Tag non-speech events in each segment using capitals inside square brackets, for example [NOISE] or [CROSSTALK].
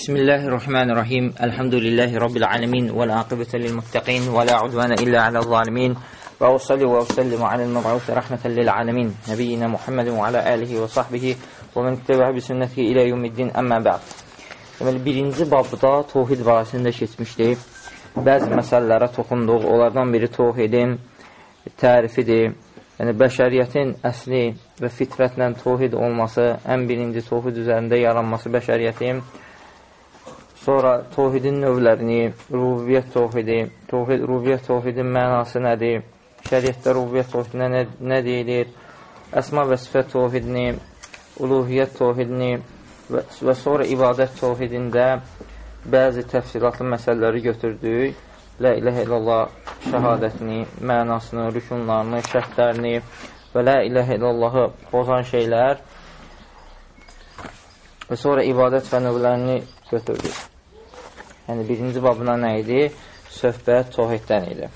Bismillahirrahmanirrahim. Elhamdülillahi Rabbil alemin. Və l-aqibətə lil-muttəqin. Və la udvənə illə aləl-zalimin. Və usalli və usallimu aləl-məb'uth rəhmətən lil-alemin. Nəbiyyina Muhammedin və alə alihi və sahbihi və mən ittəbəə bi sünnətihi ilə yumiddin əmmə bə'd. Deməli, birinci babda tohid barəsində keçmişdi. Bəzi məsələlərə toxunduq. Onlardan biri tohidin tərifidir. Yəni, bəşəriyyətin əsli və fitrətlə tohid olması, ən birinci tohid üzərində yaranması bəşəriyyətin Sonra tohidin növlərini, rubiyyət tohidi, tohid, rubiyyət tohidin mənası nədir? Şəriətdə rubiyyət tohidinə nə, nə deyilir? Əsma və sifət tohidini, uluhiyyət tohidini və, və sonra ibadət tohidində bəzi təfsilatlı məsələləri götürdük. Lə iləhə illallah şəhadətini, mənasını, rükunlarını, şərtlərini və lə iləhə illallahı bozan şeylər və sonra ibadət və növlərini götürdük. Yəni, birinci babına nə idi? Söhbət tohiddən idi.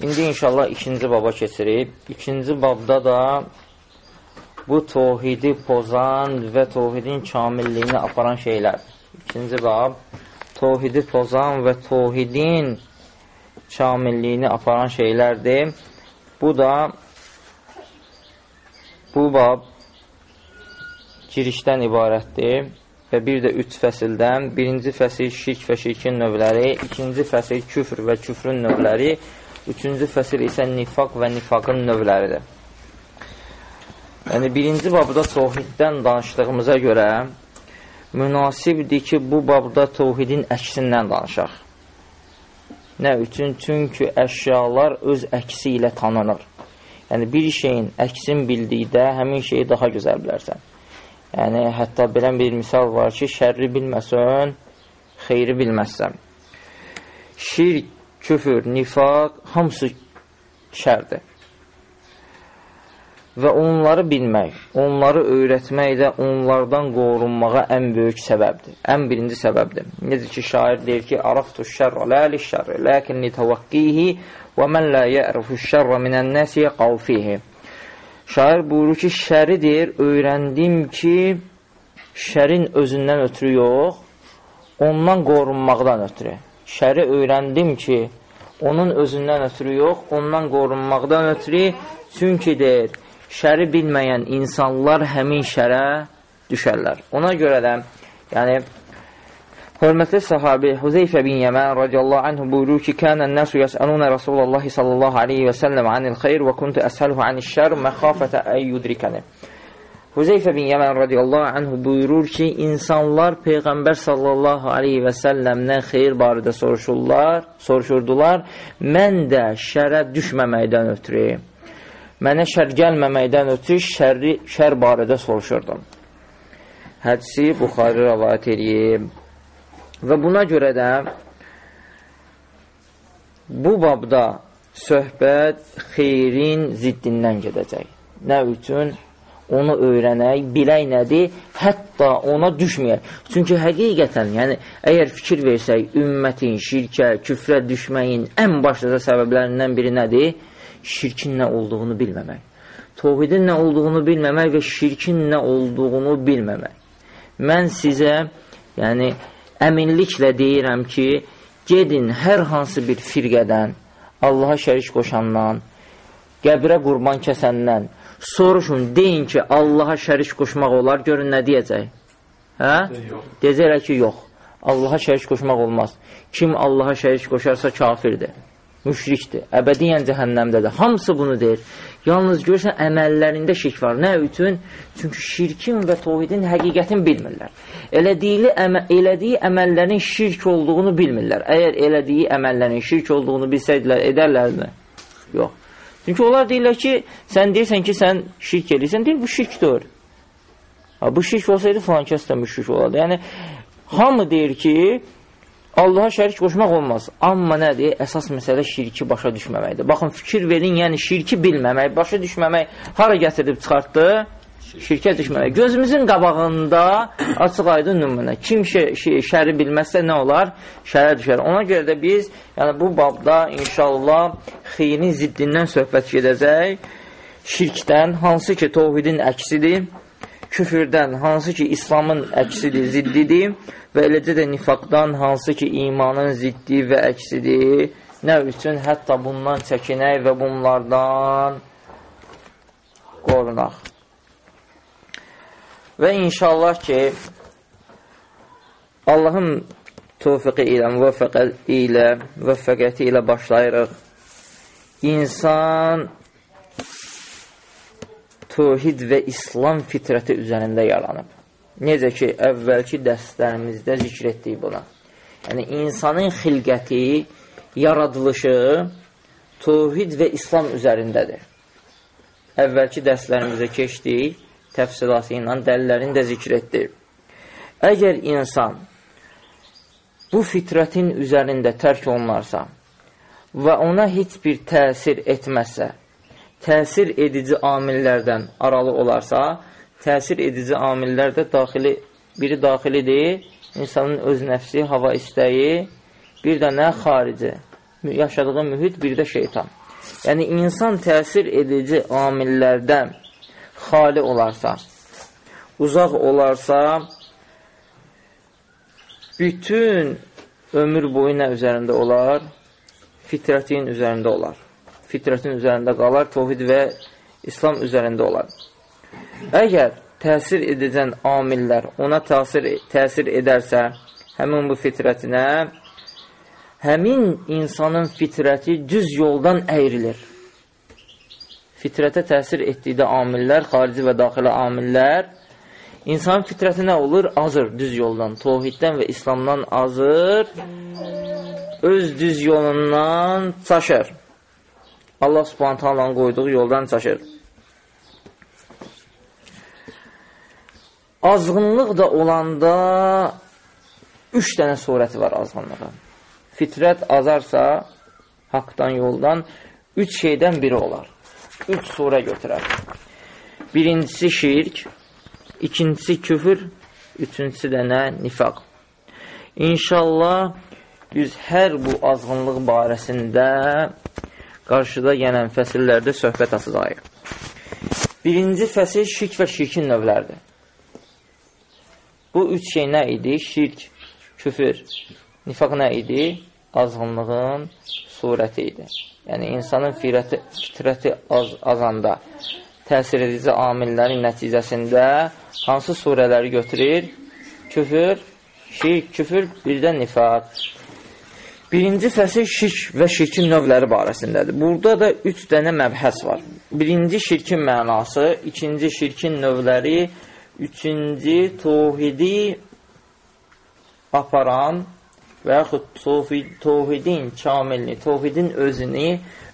İndi inşallah ikinci baba keçirik. İkinci babda da bu tohidi pozan və tohidin kamilliyini aparan şeylər. İkinci bab, tohidi pozan və tohidin kamilliyini aparan şeylərdir. Bu da bu bab girişdən ibarətdir və bir də üç fəsildən. Birinci fəsil şirk və şirkin növləri, ikinci fəsil küfr və küfrün növləri, üçüncü fəsil isə nifaq və nifaqın növləridir. Yəni, birinci babda tohiddən danışdığımıza görə münasibdir ki, bu babda tohidin əksindən danışaq. Nə üçün? Çünki əşyalar öz əksi ilə tanınır. Yəni, bir şeyin əksin bildikdə həmin şeyi daha gözəl bilərsən. Yəni, hətta belə bir misal var ki, şərri bilməsən, xeyri bilməzsən. Şirk, küfür, nifaq, hamısı şərdir. Və onları bilmək, onları öyrətmək də onlardan qorunmağa ən böyük səbəbdir. Ən birinci səbəbdir. Necə ki, şair deyir ki, Araftu şərrə lə li şərrə, ləkin li təvəqqihi və mən lə yərifu şərrə minən nəsiyə qavfihi. Şair buyurur ki, şəri deyir, öyrəndim ki, şərin özündən ötürü yox, ondan qorunmaqdan ötürü. Şəri öyrəndim ki, onun özündən ötürü yox, ondan qorunmaqdan ötürü, çünki deyir, şəri bilməyən insanlar həmin şərə düşərlər. Ona görə də, yəni, Hörmətli sahabi Huzeyfə bin Yəmən radiyallahu anhu buyurur ki, Kənən nəsu yəsəlunə Rasulullahi sallallahu aleyhi və səlləm anil xeyr və kuntu əsəluhu anil şər məxafətə əyyudrikəni. Huzeyfə bin Yəmən radiyallahu anhu buyurur ki, insanlar Peyğəmbər sallallahu aleyhi və səlləmdən xeyir barədə soruşurlar, soruşurdular. Mən də şərə düşməməkdən ötürü, mənə şər gəlməməkdən ötürü şərri, şər barədə soruşurdum. Hədisi Buxarı rəvayət edib. Və buna görə də bu babda söhbət xeyrin ziddindən gedəcək. Nə üçün? Onu öyrənək, bilək nədir, hətta ona düşməyək. Çünki həqiqətən, yəni, əgər fikir versək, ümmətin, şirkə, küfrə düşməyin ən başlıca səbəblərindən biri nədir? Şirkin nə olduğunu bilməmək. Tovhidin nə olduğunu bilməmək və şirkin nə olduğunu bilməmək. Mən sizə, yəni, əminliklə deyirəm ki, gedin hər hansı bir firqədən, Allaha şərik qoşandan, qəbrə qurban kəsəndən, soruşun, deyin ki, Allaha şərik qoşmaq olar, görün nə deyəcək? Hə? Deyəcəklər ki, yox. Allaha şərik qoşmaq olmaz. Kim Allaha şərik qoşarsa kafirdir, müşrikdir, əbədiyyən cəhənnəmdədir. Hamısı bunu deyir. Yalnız görürsən, əməllərində şirk var. Nə üçün? Çünki şirkin və tohidin həqiqətini bilmirlər. Elədiyili, əmə, elədiyi əməllərin şirk olduğunu bilmirlər. Əgər elədiyi əməllərin şirk olduğunu bilsəydilər, edərlərmi? Yox. Çünki onlar deyirlər ki, sən deyirsən ki, sən şirk edirsən, deyir, bu şirkdir. Ha, bu şirk olsaydı falan kəs də müşrik olardı. Yəni, hamı deyir ki, Allaha şərik qoşmaq olmaz. Amma nədir? Əsas məsələ şirki başa düşməməkdir. Baxın, fikir verin, yəni şirki bilməmək, başa düşməmək hara gətirib çıxartdı? Şirkə düşməmək. Gözümüzün qabağında açıq aydın nümunə. Kim şə şə şəri bilməzsə nə olar? Şərə düşər. Ona görə də biz, yəni bu babda inşallah xeyrin ziddindən söhbət gedəcək. Şirkdən, hansı ki, tovhidin əksidir, küfürdən, hansı ki İslamın əksidir, ziddidir və eləcə də nifaqdan, hansı ki imanın ziddi və əksidir. Nə üçün? Hətta bundan çəkinək və bunlardan qorunaq. Və inşallah ki, Allahın tövfiqi ilə, müvəffəqəti ilə, müvəffəqəti ilə başlayırıq. İnsan tövhid və İslam fitrəti üzərində yaranıb. Necə ki, əvvəlki dərslərimizdə zikr etdik buna. Yəni, insanın xilqəti, yaradılışı tövhid və İslam üzərindədir. Əvvəlki dərslərimizdə keçdik, təfsilatı ilə dəllərini də zikr etdik. Əgər insan bu fitrətin üzərində tərk olunarsa və ona heç bir təsir etməzsə, təsir edici amillərdən aralı olarsa, təsir edici amillər də daxili, biri daxilidir, insanın öz nəfsi, hava istəyi, bir də nə xarici, yaşadığı mühit, bir də şeytan. Yəni, insan təsir edici amillərdən xali olarsa, uzaq olarsa, bütün ömür boyu nə üzərində olar? Fitrətin üzərində olar fitrətin üzərində qalar, tovhid və İslam üzərində olar. Əgər təsir edəcən amillər ona təsir, təsir edərsə, həmin bu fitrətinə, həmin insanın fitrəti düz yoldan əyrilir. Fitrətə təsir etdikdə amillər, xarici və daxili amillər, insanın fitrəti nə olur? Azır düz yoldan, tovhiddən və İslamdan azır, öz düz yolundan çaşır. Allah subhanət halanın qoyduğu yoldan çaşır. Azğınlıq da olanda üç dənə surəti var azğınlığın. Fitrət azarsa, haqdan, yoldan üç şeydən biri olar. Üç surə götürər. Birincisi şirk, ikincisi küfür, üçüncüsü də nə? Nifaq. İnşallah biz hər bu azğınlıq barəsində qarşıda gələn fəsillərdə söhbət açacaq. Birinci fəsil şirk və şirkin növlərdir. Bu üç şey nə idi? Şirk, küfür, nifaq nə idi? Azğınlığın surəti idi. Yəni, insanın firəti, fitrəti az, azanda təsir edici amillərin nəticəsində hansı surələri götürür? Küfür, şirk, küfür, bir də nifaq. Birinci fəsil şirk və şirkin növləri barəsindədir. Burada da üç dənə məbhəs var. Birinci şirkin mənası, ikinci şirkin növləri, üçüncü tohidi aparan və yaxud tohidin kamilini, tohidin özünü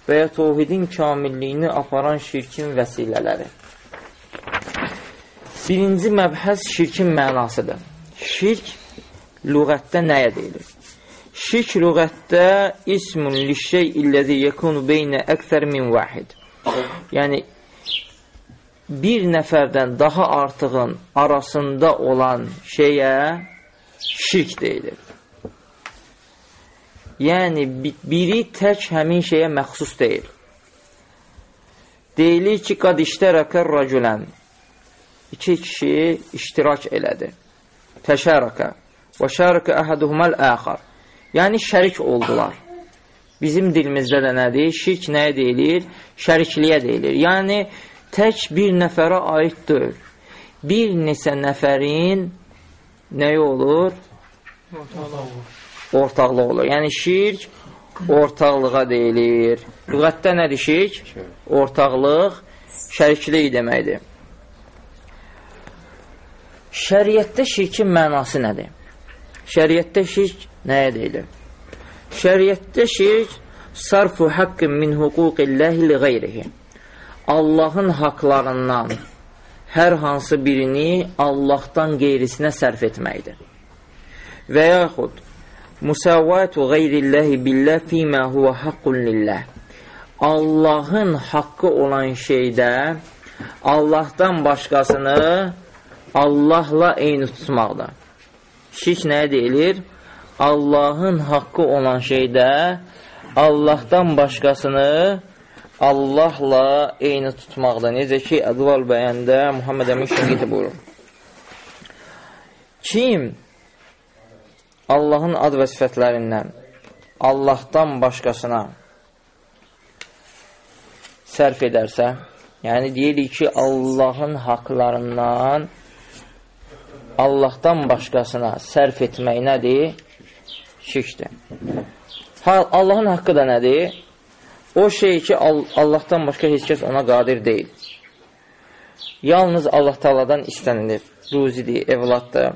və ya tohidin kamilliyini aparan şirkin vəsilələri. Birinci məbhəs şirkin mənasıdır. Şirk lüğətdə nəyə deyilir? Şirk lüğətdə ismun lişşey illəzi yekunu beynə əksər min vahid. Yəni, bir nəfərdən daha artığın arasında olan şeyə şirk deyilir. Yəni, biri tək həmin şeyə məxsus deyil. Deyilir ki, qad iştərəkər rəculən. İki kişi iştirak elədi. Təşərəkə. Və şərəkə əhəduhuməl əxar. Yəni, şərik oldular. Bizim dilimizdə də nədir? Şirk nəyə deyilir? Şərikliyə deyilir. Yəni, tək bir nəfərə aid deyil. Bir neçə nəfərin nəyi olur? Ortaqlıq olur. Yəni, şirk ortaqlığa deyilir. Lüğətdə nədir şirk? Ortaqlıq, şəriklik deməkdir. Şəriətdə şirkin mənası nədir? Şəriətdə şirk nəyə deyilir? Şəriətdə şirk sarfu haqqın min hüquqilləhi li qeyrihi. Allahın haqlarından hər hansı birini Allahdan qeyrisinə sərf etməkdir. Və yaxud musavvatu qeyrilləhi billah fīmə huvə haqqun lillah. Allahın haqqı olan şeydə Allahdan başqasını Allahla eyni tutmaqdır. Şirk nəyə deyilir? Allahın haqqı olan şeydə Allahdan başqasını Allahla eyni tutmaqda. Necə ki, Ədval bəyəndə Muhammed Əmin Şəngiti buyurur. Kim Allahın ad və sifətlərindən Allahdan başqasına sərf edərsə, yəni deyirik ki, Allahın haqlarından Allahdan başqasına sərf etmək nədir? Şirkdir. Allahın haqqı da nədir? O şey ki, Allahdan başqa heç kəs ona qadir deyil. Yalnız Allah taladan istənilir. Ruzidir, evladdır.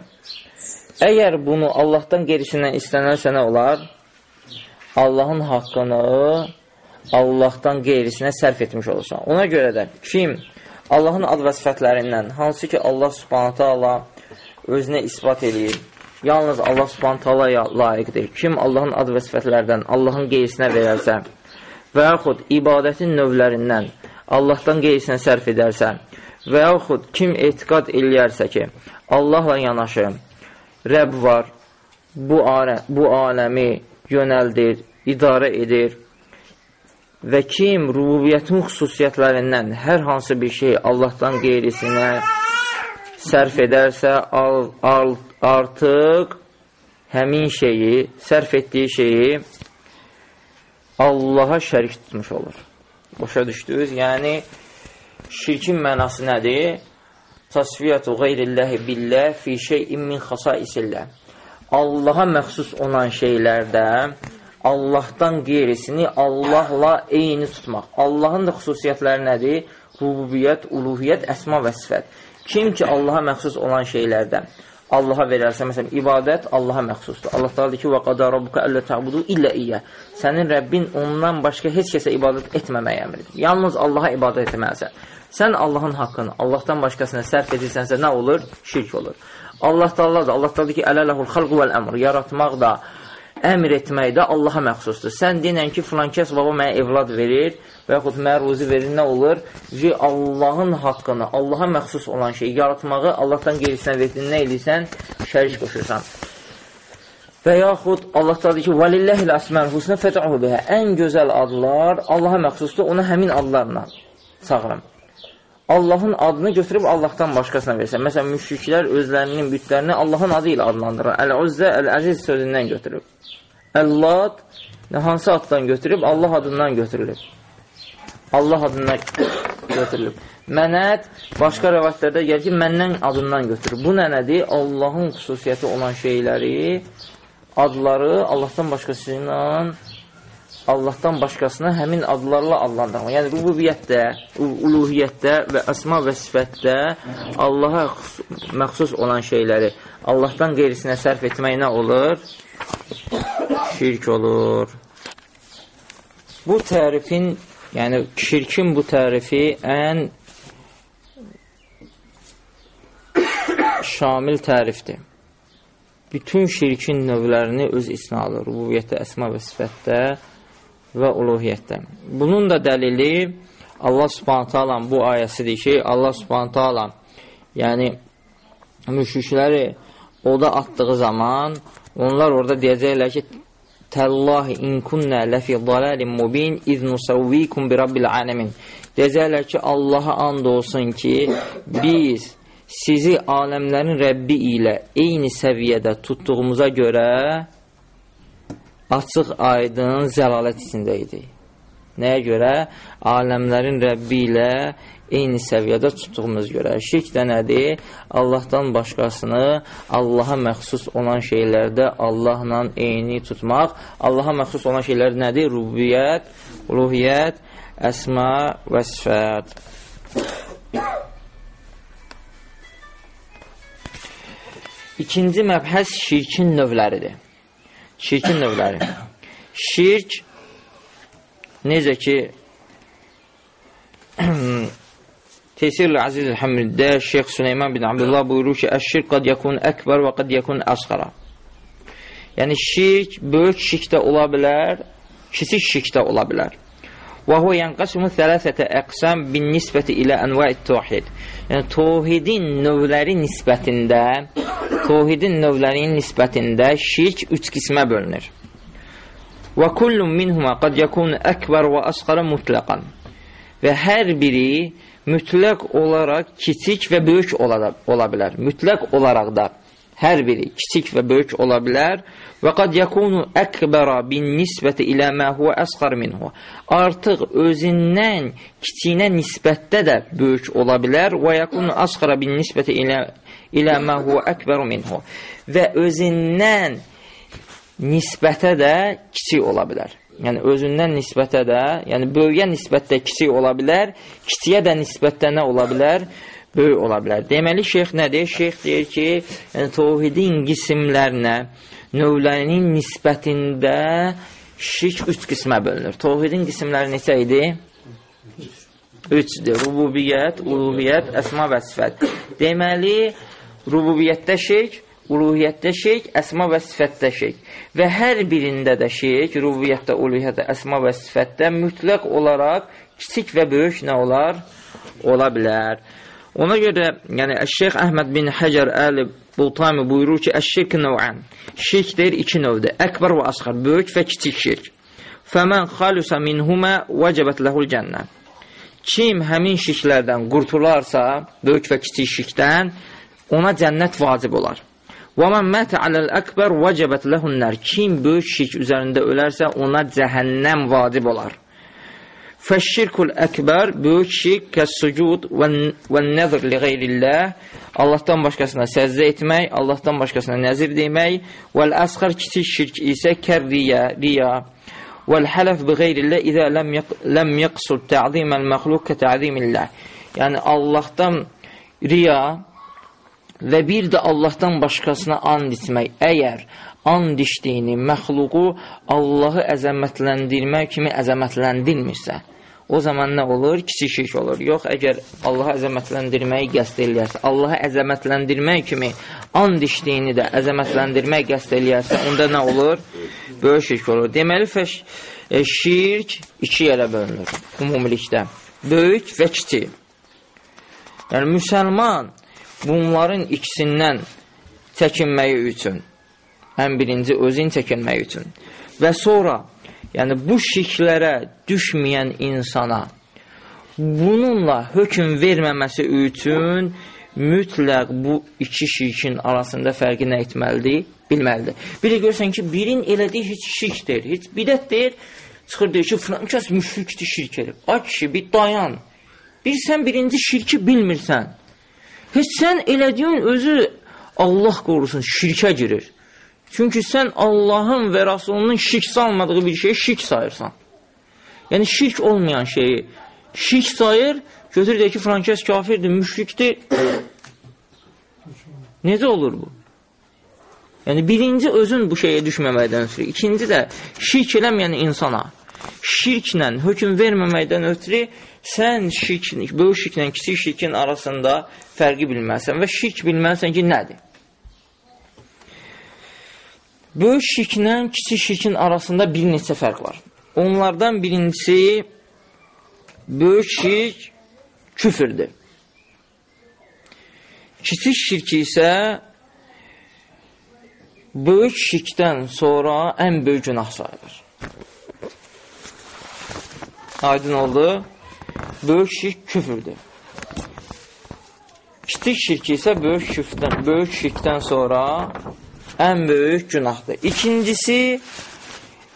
Əgər bunu Allahdan gerisindən istənərsə nə olar? Allahın haqqını Allahdan qeyrisinə sərf etmiş olursan. Ona görə də kim Allahın ad və sifətlərindən, hansı ki Allah subhanətə Allah özünə ispat edir, yalnız Allah subhanətə Allah layiqdir. Kim Allahın ad və sifətlərdən Allahın qeyrisinə verərsə və yaxud ibadətin növlərindən Allahdan qeyrisinə sərf edərsə və yaxud kim etiqad eləyərsə ki, Allahla yanaşı Rəbb var, bu, alə, bu aləmi yönəldir, idarə edir və kim rububiyyətin xüsusiyyətlərindən hər hansı bir şey Allahdan qeyrisinə sərf edərsə, al, al, artıq həmin şeyi, sərf etdiyi şeyi Allaha şərik tutmuş olur. Başa düşdünüz? Yəni, şirkin mənası nədir? Tasfiyyətu qeyrilləhi billə fi şeyin min xasaisillə. Allaha məxsus olan şeylərdə Allahdan qeyrisini Allahla eyni tutmaq. Allahın da xüsusiyyətləri nədir? Rububiyyət, uluhiyyət, əsma və sifət. Kim ki Allaha məxsus olan şeylərdən Allaha verərsə, məsələn, ibadət Allaha məxsusdur. Allah da deyir ki, və qada rabbuka əllə təbudu illə iyyə. Sənin Rəbbin ondan başqa heç kəsə ibadət etməməyə əmridir. Yalnız Allaha ibadət etməlisən. Sən Allahın haqqını Allahdan başqasına sərf edirsənsə nə olur? Şirk olur. Allah da Allah da, Allah da deyir ki, ələləhul xalqu vəl əmr. Yaratmaq da, əmr etmək də Allaha məxsusdur. Sən deyən ki, filan kəs baba mənə evlad verir və yaxud mənə ruzi verir, nə olur? Ki, Allahın haqqını, Allaha məxsus olan şeyi yaratmağı Allahdan qeyrisinə verdin, nə edirsən? Şəriş qoşursan. Və yaxud Allah da deyir ki, "Valillahil asmaul husna fəd'uhu biha." Ən gözəl adlar Allaha məxsusdur. Ona həmin adlarla çağırın. Allahın adını götürüb Allahdan başqasına versən. Məsələn, müşriklər özlərinin bütlərini Allahın adı ilə adlandırır. Əl-Uzzə, Əl-Əziz sözündən götürüb. Əllad hansı addan götürüb? Allah adından götürülüb. Allah adından götürülüb. Mənət başqa rəvayətlərdə gəlir ki, məndən adından götürür. Bu nə nədir? Allahın xüsusiyyəti olan şeyləri, adları Allahdan başqası ilə Allahdan başqasına həmin adlarla adlandırmaq. Yəni, rububiyyətdə, uluhiyyətdə və əsma və sifətdə Allaha məxsus olan şeyləri Allahdan qeyrisinə sərf etmək nə olur? Şirk olur. Bu tərifin, yəni şirkin bu tərifi ən şamil tərifdir. Bütün şirkin növlərini öz isna alır. Rububiyyətdə, əsma və sifətdə və uluhiyyətdə. Bunun da dəlili Allah subhanətə alam bu ayəsidir ki, Allah subhanətə alam yəni müşrikləri oda atdığı zaman onlar orada deyəcəklər ki, Təllahi in kunnə ləfi dalalin mubin iz nusavvikum bi rabbil aləmin. Deyəcəklər ki, Allaha and olsun ki, biz sizi aləmlərin Rəbbi ilə eyni səviyyədə tutduğumuza görə açıq aydın zəlalət içində idi. Nəyə görə? Aləmlərin Rəbbi ilə eyni səviyyədə tutduğumuz görə. Şirk də nədir? Allahdan başqasını Allaha məxsus olan şeylərdə Allahla eyni tutmaq. Allaha məxsus olan şeylər nədir? Rubiyyət, uluhiyyət, əsma və sifət. İkinci məbhəs şirkin növləridir. Şirkin növləri. Şirk necə ki [CLEARS THROAT] Tesirli Aziz Həmiddə Şeyx Süleyman bin Abdullah buyurur ki, Əşşirk qad yakun əkbər və qad yakun əsqara. Yəni, şirk, böyük şirk də ola bilər, kiçik şirk də ola bilər. Və hu yənqasimu thələthətə əqsam bin nisbəti ilə ənvəi təhid. Yəni, tohidin növləri nisbətində, tohidin növlərinin nisbətində şirk üç qismə bölünür. Və kullun minhuma qad yakun əkbər və əsqara mutlaqan. Və hər biri mütləq olaraq kiçik və böyük ola, ola bilər. Mütləq olaraq da Hər biri kiçik və böyük ola bilər. Və qad yakunu əkbəra bin nisbəti ilə mə huvə əsqar minhu. Artıq özündən kiçiyinə nisbətdə də böyük ola bilər. Və yakunu asqara bin nisbəti ilə, ilə mə huvə əkbəru minhu. Və özündən nisbətə də kiçik ola bilər. Yəni, özündən nisbətə də, yəni böyüyə nisbətdə kiçik ola bilər, kiçiyə də nisbətdə nə ola bilər? Böyük ola bilər. Deməli, şeyx nədir? Şeyx deyir ki, yəni, tovhidin qisimlərinə, növlərinin nisbətində şirk üç qismə bölünür. Tovhidin qismləri neçə idi? Üçdür. Rububiyyət, uluhiyyət, əsma və sifət. Deməli, rububiyyətdə şirk, uluhiyyətdə şirk, əsma və sifətdə şirk. Və hər birində də şirk, rububiyyətdə, uluhiyyətdə, əsma və sifətdə mütləq olaraq kiçik və böyük nə olar? Ola bilər. Ona görə, yəni Şeyx Əhməd bin Həcər Əli Bultami buyurur ki, əşşirk növən. Şirk deyir iki növdür. Əkbar və asxar, böyük və kiçik şirk. Fəmən xalusa minhumə vəcəbət ləhul cənnə. Kim həmin şirklərdən qurtularsa, böyük və kiçik şirkdən, ona cənnət vacib olar. Və mən mətə aləl əkbər vəcəbət ləhunlər. Kim böyük şirk üzərində ölərsə, ona cəhənnəm vacib olar. Fəşşirkul əkbər, böyük şirk, kəs-sucud və nəzr li qeyrilləh, Allahdan başqasına səzdə etmək, Allahdan başqasına nəzir demək, vəl-əsxar kiçik şirk isə kər-riya, riya, vəl-hələf bi qeyrilləh idə ləm yəqsud tə'ziməl məxluq kə tə'zimilləh. Yəni, Allahdan riya, və bir də Allahdan başqasına and içmək, əgər and içdiyini, məxluqu Allahı əzəmətləndirmək kimi əzəmətləndirmirsə, o zaman nə olur? Kiçik şirk olur. Yox, əgər Allahı əzəmətləndirməyi qəst eləyərsə, Allahı əzəmətləndirmək kimi and içdiyini də əzəmətləndirmək qəst eləyərsə, onda nə olur? Böyük şirk olur. Deməli, fəş, e, şirk iki yerə bölünür umumilikdə. Böyük və kiçik. Yəni, müsəlman bunların ikisindən çəkinməyi üçün, ən birinci özün çəkinməyi üçün və sonra, yəni bu şirklərə düşməyən insana bununla hökum verməməsi üçün mütləq bu iki şirkin arasında fərqi nə etməlidir? Bilməlidir. Bir də görsən ki, birin elədiyi heç şirk deyil, heç bidət deyil, çıxır deyir ki, filan kəs müşrikdir, şirk edib. Ay kişi, bir dayan. Bir sən birinci şirki bilmirsən. Heç sən elədiyin özü Allah qorusun şirkə girir. Çünki sən Allahın və Rasulunun şirk salmadığı bir şeyi şirk sayırsan. Yəni şirk olmayan şeyi şirk sayır, götür deyir ki, frankəs kafirdir, müşrikdir. [COUGHS] Necə olur bu? Yəni birinci özün bu şeyə düşməməkdən ötürü, ikinci də şirk eləməyən insana şirklə hökum verməməkdən ötürü sən şirk, böyük şirklə kiçik şirkin arasında fərqi bilməlisən və şirk bilməlisən ki, nədir? Böyük şirklə kiçik şirkin arasında bir neçə fərq var. Onlardan birincisi, böyük şirk küfürdür. Kiçik şirki isə böyük şirkdən sonra ən böyük günah sayılır. Aydın oldu. Böyük şirk küfürdür. Kiçik şirk isə böyük şirkdən, böyük şirkdən sonra ən böyük günahdır. İkincisi,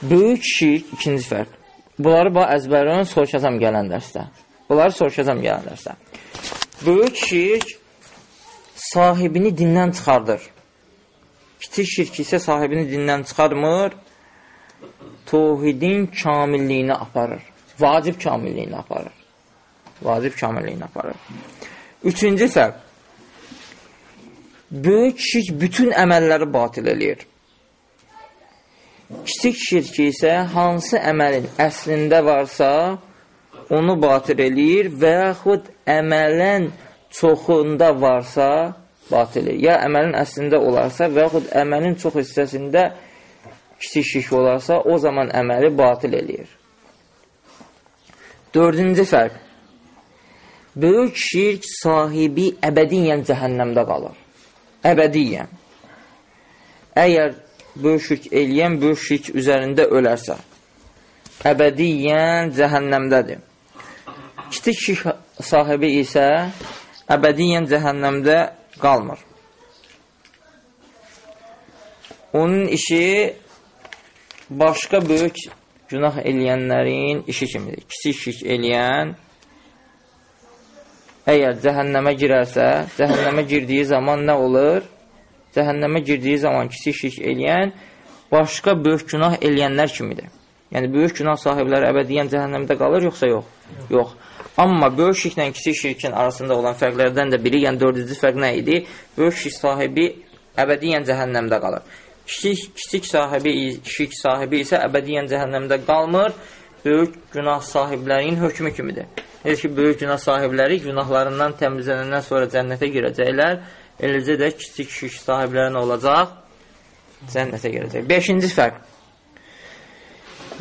böyük şirk, ikinci fərq. Bunları bax, əzbərlərini soruşacam gələn dərsdə. Bunları soruşacam gələn dərsdə. Böyük şirk sahibini dindən çıxardır. Kiçik şirk isə sahibini dindən çıxarmır, tohidin kamilliyini aparır. Vacib kamilliyini aparır. Vacib kamilliyini aparır. Üçüncü fərq. Böyük şirk bütün əməlləri batil eləyir. Kiçik şirk isə hansı əməlin əslində varsa, onu batil eləyir və yaxud əməlin çoxunda varsa, batil eləyir. Ya əməlin əslində olarsa və yaxud əməlin çox hissəsində kiçik şirk olarsa, o zaman əməli batil eləyir. Dördüncü fərq. Böyük şirk sahibi əbədiyyən cəhənnəmdə qalır. Əbədiyyən. Əgər böyük şirk eləyən böyük şirk üzərində ölərsə, əbədiyyən cəhənnəmdədir. Kiçik şirk sahibi isə əbədiyyən cəhənnəmdə qalmır. onun işi başqa böyük günah eləyənlərin işi kimidir. Kiçik şirk eləyən əgər cəhənnəmə girərsə, cəhənnəmə girdiyi zaman nə olur? Cəhənnəmə girdiyi zaman kiçik şirk eləyən başqa böyük günah eləyənlər kimidir. Yəni, böyük günah sahibləri əbədiyyən cəhənnəmdə qalır, yoxsa yox? Yox. Amma böyük şirklə kiçik şirkin arasında olan fərqlərdən də biri, yəni dördüncü fərq nə idi? Böyük şirk sahibi əbədiyyən cəhənnəmdə qalır. Kiçik, kiçik sahibi, şirk sahibi isə əbədiyyən cəhənnəmdə qalmır, böyük günah sahiblərinin hökmü kimidir. Necə ki, böyük günah sahibləri günahlarından təmizlənəndən sonra cənnətə girəcəklər, eləcə də kiçik şirk sahibləri nə olacaq? Cənnətə girəcək. Beşinci fərq.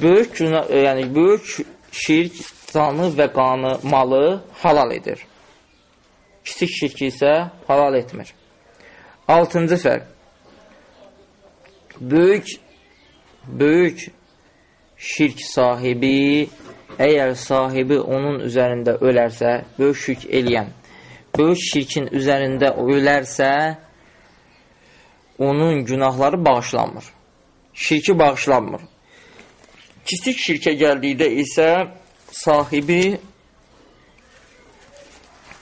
Böyük, günah, yəni, böyük şirk canı və qanı, malı halal edir. Kiçik şirk isə halal etmir. Altıncı fərq böyük böyük şirk sahibi əgər sahibi onun üzərində ölərsə, böyük şirk eləyən, böyük şirkin üzərində ölərsə, onun günahları bağışlanmır. Şirki bağışlanmır. Kiçik şirkə gəldikdə isə sahibi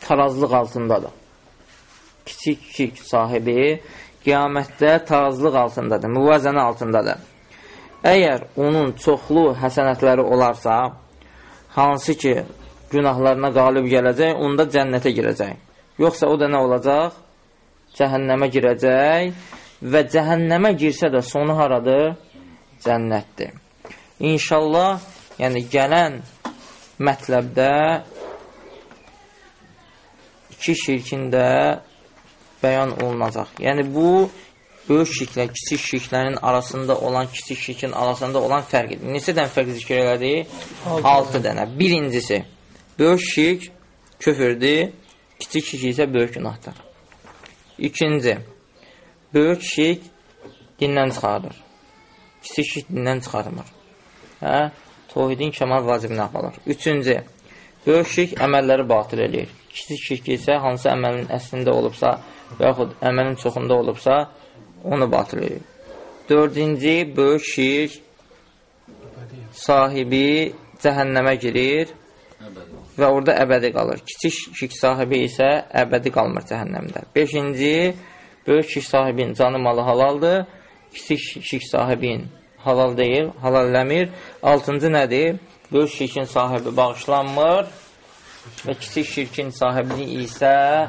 tarazlıq altındadır. Kiçik şirk sahibi qiyamətdə tarazlıq altındadır, müvazənə altındadır. Əgər onun çoxlu həsənətləri olarsa, hansı ki, günahlarına qalib gələcək, onda cənnətə girəcək. Yoxsa o da nə olacaq? Cəhənnəmə girəcək və cəhənnəmə girsə də sonu haradır? Cənnətdir. İnşallah, yəni gələn mətləbdə iki şirkin də bəyan olunacaq. Yəni, bu, böyük şirklə kiçik şirklərin arasında olan, kiçik şirkin arasında olan fərqidir. Neçə dən fərq zikr elədi? 6 dənə. Birincisi, böyük şirk küfürdür, kiçik şirk isə böyük günahdır. İkinci, böyük şirk dindən çıxardır. Kiçik şirk dindən çıxarmır. Hə? Tohidin kəmal vacibini aparır. Üçüncü, böyük şirk əməlləri batıl eləyir. Kiçik şirk isə hansı əməlin əslində olubsa, və yaxud əməlin çoxunda olubsa, onu batıl edir. Dördüncü, böyük şirk sahibi cəhənnəmə girir və orada əbədi qalır. Kiçik şirk sahibi isə əbədi qalmır cəhənnəmdə. Beşinci, böyük şirk sahibinin canı malı halaldır, kiçik şirk sahibinin halal deyil, halalləmir. Altıncı nədir? Böyük şirkin sahibi bağışlanmır və kiçik şirkin sahibini isə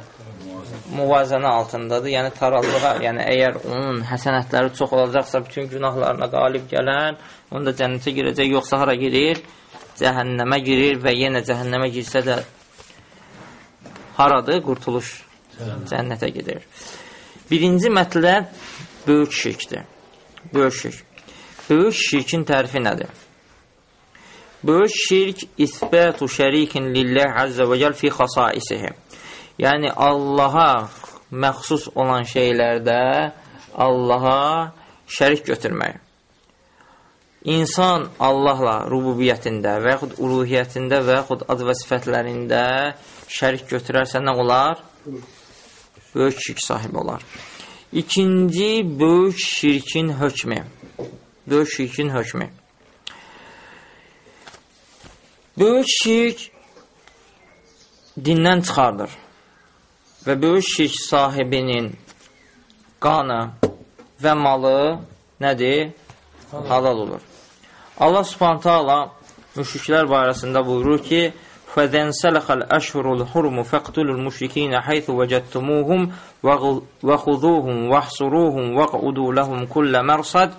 muvazənə altındadır. Yəni tarallığa, yəni əgər onun həsənətləri çox olacaqsa, bütün günahlarına qalib gələn, onda cənnətə girəcək, yoxsa hara girir? Cəhənnəmə girir və yenə cəhənnəmə girsə də haradır? Qurtuluş cənnətə gedir. Birinci mətləb böyük şirkdir. Böyük şirk. Böyük şirkin tərifi nədir? Böyük şirk isbətu şərikin lilləh əzzə və gəl fi xasaisihi. Yəni, Allaha məxsus olan şeylərdə Allaha şərik götürmək. İnsan Allahla rububiyyətində və yaxud uluhiyyətində və yaxud ad və sifətlərində şərik götürərsə nə olar? Böyük şirk sahibi olar. İkinci, böyük şirkin hökmü. Böyük şirkin hökmü. Böyük şirk dindən çıxardır və böyük şirk sahibinin qanı və malı nədir? Halal olur. Allah subhanətə Allah müşriklər barəsində buyurur ki, فَذَنْ سَلَخَ الْأَشْهُرُ الْحُرُمُ فَقْتُلُ الْمُشْرِكِينَ حَيْثُ وَجَدْتُمُوهُمْ وَخُذُوهُمْ وَاحْصُرُوهُمْ وَاقْعُدُوا لَهُمْ كُلَّ مَرْصَدٍ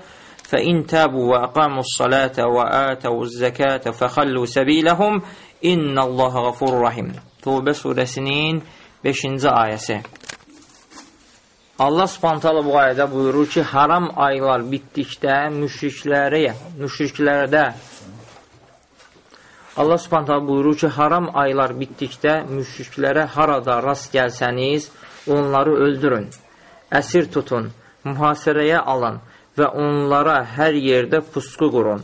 فَإِنْ تَابُوا وَأَقَامُوا الصَّلَاةَ وَآتَوُا الزَّكَاةَ فَخَلُّوا سَبِيلَهُمْ إِنَّ اللَّهَ غَفُورٌ رَحِيمٌ Tövbə surəsinin 5-ci ayəsi. Allah Subhanahu bu ayədə buyurur ki, haram aylar bitdikdə müşriklərə, müşriklərdə Allah Subhanahu buyurur ki, haram aylar bitdikdə müşriklərə harada rast gəlsəniz, onları öldürün, əsir tutun, mühasirəyə alın və onlara hər yerdə pusqu qurun.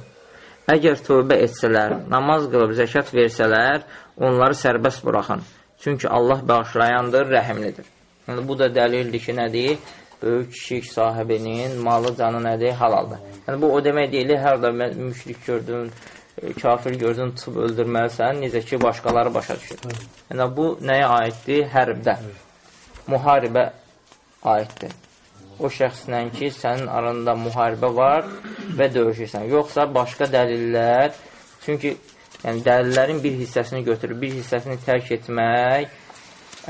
Əgər tövbə etsələr, namaz qılıb zəkat versələr, onları sərbəst buraxın. Çünki Allah bağışlayandır, rəhimlidir. Yəni, bu da dəlildir ki, nədir? böyük şirk sahibinin malı canı nədir? Halaldır. Yəni, bu o demək deyilir, hər da müşrik gördün, e, kafir gördün, tutub öldürməlisən, necə ki, başqaları başa düşür. Yəni, bu nəyə aiddir? Hərbdə. Müharibə aiddir. O şəxslə ki, sənin aranda müharibə var və döyüşürsən. Yoxsa başqa dəlillər, çünki yəni, dəlillərin bir hissəsini götürür, bir hissəsini tərk etmək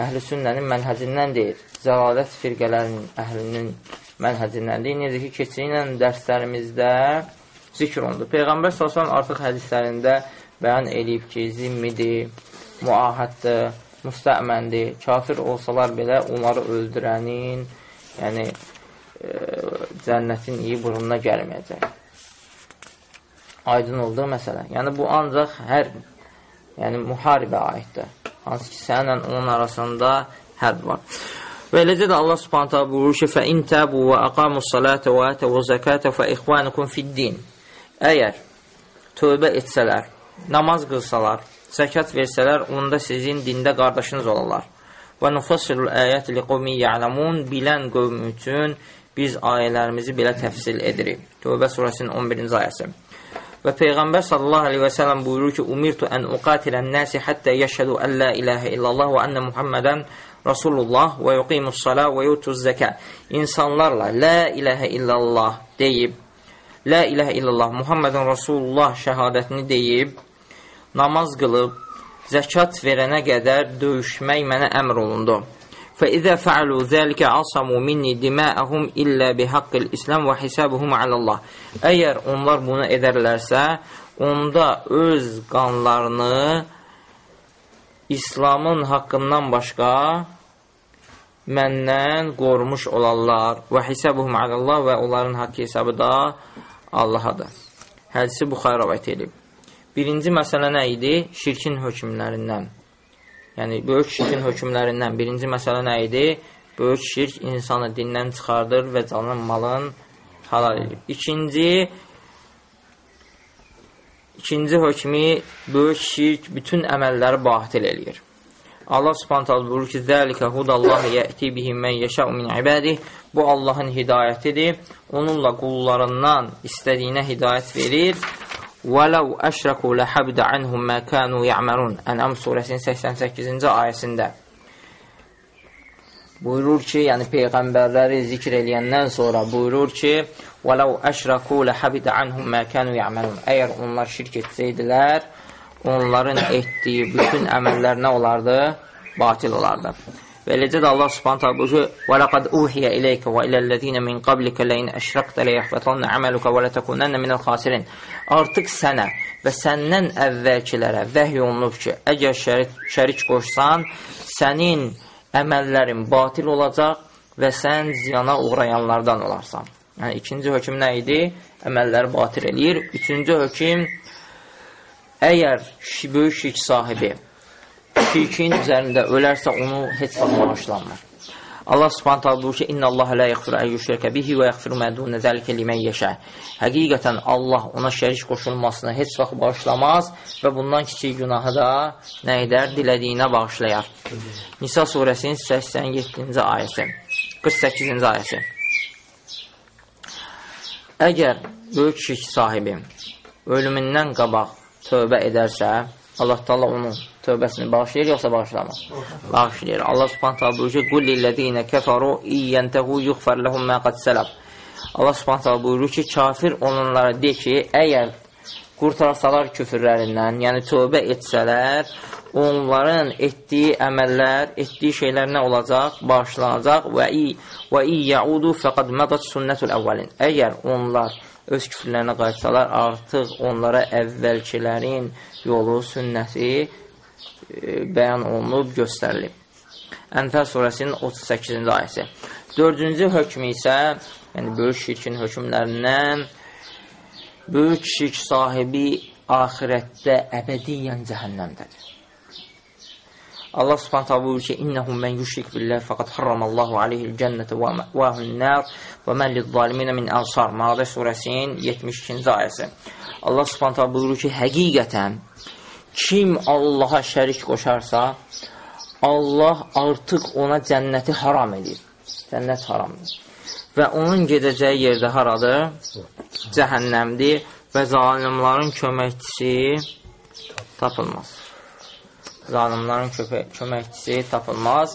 əhl-i sünnənin mənhəcindən deyil, zəlalət firqələrinin əhlinin mənhəcindən deyil. Necə ki, keçirilən dərslərimizdə zikr olundu. Peyğəmbər s.ə.v artıq hədislərində bəyan edib ki, zimmidir, muahəddir, müstəməndir, kafir olsalar belə onları öldürənin, yəni e, cənnətin iyi burununa gəlməyəcək Aydın olduğu məsələ. Yəni, bu ancaq hər yəni, müharibə aiddir hansı ki, sənlə onun arasında hərb var. Və eləcə də Allah subhanətə buyurur ki, فَإِنْ تَابُوا وَأَقَامُوا الصَّلَاةَ وَآتَوُوا الزَّكَاةَ فَإِخْوَانُكُمْ فِي الدِّينِ Əgər tövbə etsələr, namaz qılsalar, zəkat versələr, onda sizin dində qardaşınız olarlar. Və nufassilul əyət li qovmi ya'lamun bilən qövm üçün biz ayələrimizi belə təfsil edirik. Tövbə surəsinin 11-ci ayəsi. Və Peyğəmbər sallallahu aleyhi və sələm buyurur ki, Umirtu ən uqatilən nəsi həttə yəşhədu ən la iləhə illallah və ənə Muhammədən Rasulullah və yuqimus salə və yutuz zəkə. İnsanlarla la iləhə illallah deyib, la iləhə illallah Muhammədən Rasulullah şəhadətini deyib, namaz qılıb, zəkat verənə qədər döyüşmək mənə əmr olundu. فإذا فعلوا ذلك عصموا minni dima'ahum illə bihaqqil İslam və hisabuhum alallah. Əgər onlar bunu edərlərsə, onda öz qanlarını İslamın haqqından başqa məndən qorumuş olarlar və hisabuhum alallah və onların haqq hesabı da Allahadır. Hədisi Buxarə rəvayət edib. Birinci məsələ nə idi? Şirkin hökmlərindən. Yəni, böyük şirkin hökmlərindən birinci məsələ nə idi? Böyük şirk insanı dindən çıxardır və canın, malın halal edir. İkinci, ikinci hökmü böyük şirk bütün əməlləri batil eləyir. Allah subhanət hala buyurur ki, Zəlikə hudallahi yəti bihim mən yəşəu min ibadih. Bu Allahın hidayətidir. Onunla qullarından istədiyinə hidayət verir وَلَوْ أَشْرَكُوا لَحَبْدَ عَنْهُمْ مَا كَانُوا يَعْمَلُونَ Ənam surəsinin 88-ci ayəsində buyurur ki, yəni peyğəmbərləri zikr eləyəndən sonra buyurur ki, وَلَوْ أَشْرَكُوا لَحَبْدَ عَنْهُمْ مَا كَانُوا يَعْمَلُونَ Əgər onlar şirk etsəydilər, onların etdiyi bütün əməllər nə olardı? Batil olardı. Və eləcə də Allah Subhanahu taala buyurur: "Və laqad uhiya ilayka və ilellezina min qablika la in əşraqta la yahbatanna amaluka və la takunanna minel xasirin." Artıq sənə və səndən əvvəlkilərə vəhy olunub ki, əgər şərik, şərik qoşsan, sənin əməllərin batil olacaq və sən ziyana uğrayanlardan olarsan. Yəni ikinci hökm nə idi? Əməlləri batil eləyir. Üçüncü hökm əgər böyük şirk sahibi şirkin üzərində ölərsə onu heç vaxt bağışlanmır. Allah Subhanahu taala buyurur ki: "İnna Allah la yaghfiru an yushraka bihi və yaghfiru ma dun zalika limen yasha." Həqiqətən Allah ona şərik qoşulmasını heç vaxt bağışlamaz və bundan kiçik günahı da nə edər? Dilədiyinə bağışlayar. Nisa surəsinin 87-ci ayəsi, 48-ci ayəsi. Əgər böyük şirk sahibi ölümündən qabaq tövbə edərsə, Allah Taala onun tövbəsini bağışlayır, yoxsa bağışlamaz? Bağışlayır. Allah Subhanahu taala buyurur ki: "Qul lillezina kafaru iyantahu yughfar lahum ma qad salaf." Allah Subhanahu taala buyurur ki, kafir onlara de ki, əgər qurtarsalar küfürlərindən, yəni tövbə etsələr, onların etdiyi əməllər, etdiyi şeylər nə olacaq? Bağışlanacaq və i və i yaudu fəqad madat sunnetul əvvəlin. Əgər onlar öz küfürlərinə qayıtsalar, artıq onlara əvvəlkilərin yolu, sünnəsi bəyan olunub, göstərilib. Ənfəl surəsinin 38-ci ayəsi. Dördüncü hökmü isə, yəni böyük şirkin hökmlərindən, böyük şirk sahibi ahirətdə əbədiyyən cəhənnəmdədir. Allah Subhanahu taala buyurur ki: "İnnehum men yushrik billahi faqad harramallahu aleyhi'l cennete ve ma'vahu'n nar ve men liz-zalimin min ansar." Maide surəsinin 72-ci ayəsi. Allah Subhanahu taala buyurur ki, həqiqətən kim Allaha şərik qoşarsa, Allah artıq ona cənnəti haram edir. Cənnət haramdır. və onun gedəcəyi yerdə haradır? Cəhənnəmdir və zalimların köməkçisi tapılmaz. Zalimların köməkçisi tapılmaz.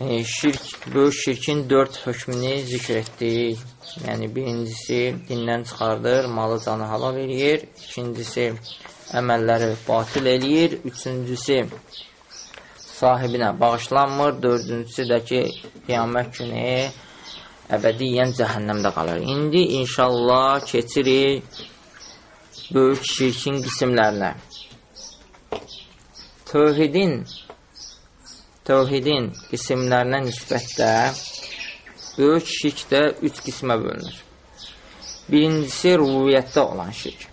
E, şirk, böyük şirkin dörd hökmünü zikr etdik. Yəni, birincisi dindən çıxardır, malı canı halal eləyir. İkincisi, əməlləri batil eləyir. Üçüncüsü, sahibinə bağışlanmır. Dördüncüsü də ki, qiyamət günü əbədiyyən cəhənnəmdə qalır. İndi inşallah keçirik böyük şirkin qismlərinə. Tövhidin tövhidin qismlərinə nisbətdə böyük şirk də üç qismə bölünür. Birincisi rubiyyətdə olan şirk.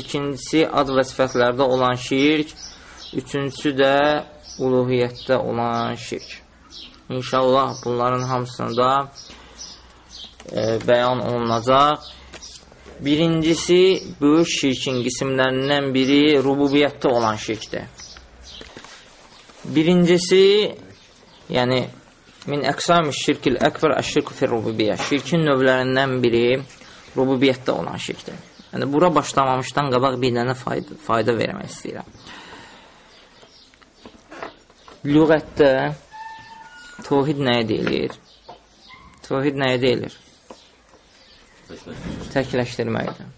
İkincisi ad və sifətlərdə olan şirk. Üçüncüsü də uluhiyyətdə olan şirk. İnşallah bunların hamısında e, bəyan olunacaq. Birincisi, böyük şirkin qismlərindən biri rububiyyətdə olan şirkdir. Birincisi, yəni, min əqsam şirkil əkbər əşşirku fir rububiyyə. Şirkin növlərindən biri rububiyyətdə olan şirkdir. Yəni, bura başlamamışdan qabaq bir dənə fayda, fayda vermək istəyirəm. Lüğətdə tohid nəyə deyilir? Tohid nəyə deyilir? Təkləşdirməkdir.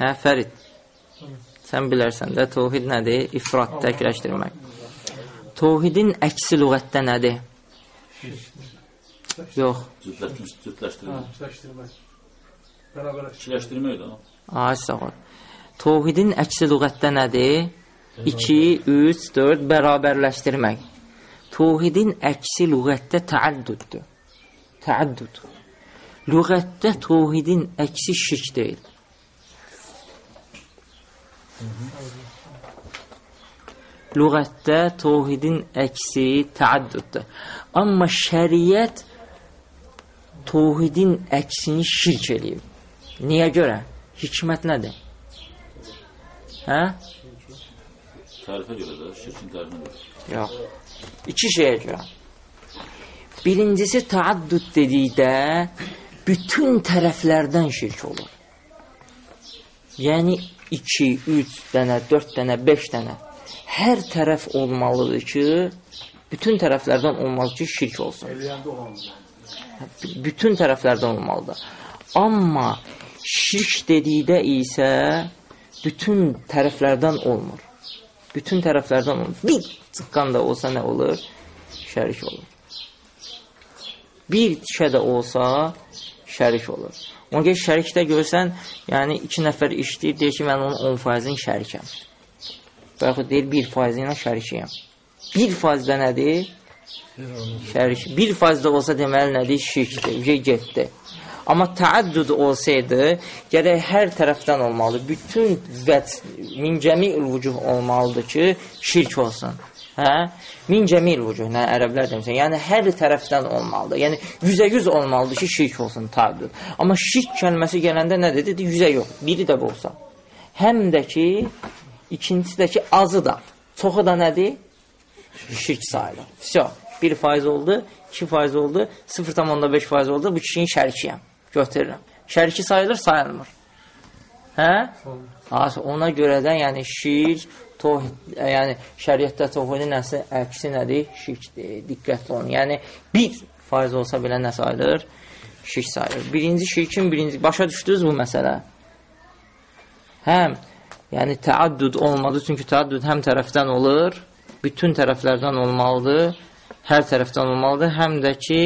Hə, Fərid? Sən bilərsən də, tohid nədir? İfrat, təkləşdirmək. Tohidin əksi lüğətdə nədir? Yox. Cütləşdirmək. İkiləşdirmək də. Ay, sağ ol. Tohidin əksi lüğətdə nədir? 2, 3, 4 bərabərləşdirmək. Tohidin əksi lüğətdə təəddüddür. Təəddüd. Lüğətdə tohidin əksi şirk deyil. Lüğətdə tohidin əksi təəddüddür. Amma şəriət tohidin əksini şirk eləyib. Niyə görə? Hikmət nədir? Hə? Tərifə görə də, şirkin tərifə görə. Yox. İki şeyə görə. Birincisi taaddud dedikdə bütün tərəflərdən şirk olur. Yəni 2, 3 dənə, 4 dənə, 5 dənə hər tərəf olmalıdır ki, bütün tərəflərdən olmalıdır ki, şirk olsun. Bütün tərəflərdən olmalıdır. Amma şirk dedikdə isə bütün tərəflərdən olmur. Bütün tərəflərdən olmur. Bir çıxqan da olsa nə olur? Şərik olur. Bir tikə də olsa şərik olur. Ona görə şərikdə görsən, yəni iki nəfər işləyir, deyir ki, mən onun 10%-in şərikəm. Və yaxud deyir, 1% ilə şərikiyəm. 1% də nədir? Şərik. 1% də olsa deməli nədir? Şirkdir. Ücə getdi. Amma taaddud olsaydı, gərək hər tərəfdən olmalıdır. Bütün vəc, min cəmi'ül vücuh olmalıdır ki, şirk olsun. Hə? Min cəmi'ül vücuh, nə ərəblər demişsən, yəni hər tərəfdən olmalıdır. Yəni, yüzə yüz olmalıdır ki, şirk olsun taaddud. Amma şirk kəlməsi gələndə nə dedi? Dedi, yüzə yox, biri də olsa. Həm də ki, ikincisi də ki, azı da, çoxu da nədir? Şirk sayılır. Vəsio, 1 faiz oldu, 2 faiz oldu, 0,5 faiz oldu, bu kişinin şərikiyəm. Yəni. Götürürəm. Şəriki sayılır, sayılmır. Hə? Ha, ona görə də yəni şirk, tohid, yəni şəriətdə tohidin nəsi əksi nədir? Şirkdir. Diqqətli olun. Yəni 1% olsa belə nə sayılır? Şirk sayılır. Birinci şirkin birinci başa düşdünüz bu məsələ? Həm yəni təaddüd olmadı, çünki təaddüd həm tərəfdən olur, bütün tərəflərdən olmalıdır, hər tərəfdən olmalıdır, həm də ki,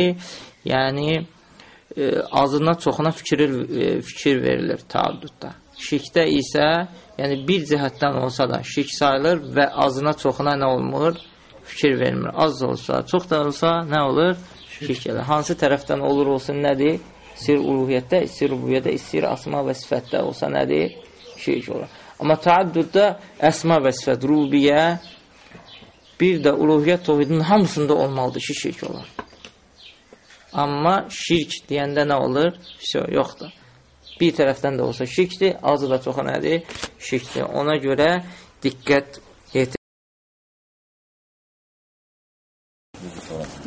yəni e, azından çoxuna fikir, e, fikir verilir təaddüddə. Şirkdə isə, yəni bir cəhətdən olsa da şirk sayılır və azına çoxuna nə olmur? Fikir vermir. Az da olsa, çox da olsa nə olur? Şirk gəlir. Hansı tərəfdən olur olsun nədir? İstir uluhiyyətdə, istir rububiyyətdə, istir asma və sifətdə olsa nədir? Şirk olur. Amma təaddüddə əsma və sifət, rubiyyə bir də uluhiyyət tohidinin hamısında olmalıdır ki, şirk olur. Amma şirk deyəndə nə olur? Vəsə, yoxdur. Bir tərəfdən də olsa şirkdir, azı da çoxu nədir? Şirkdir. Ona görə diqqət yetir.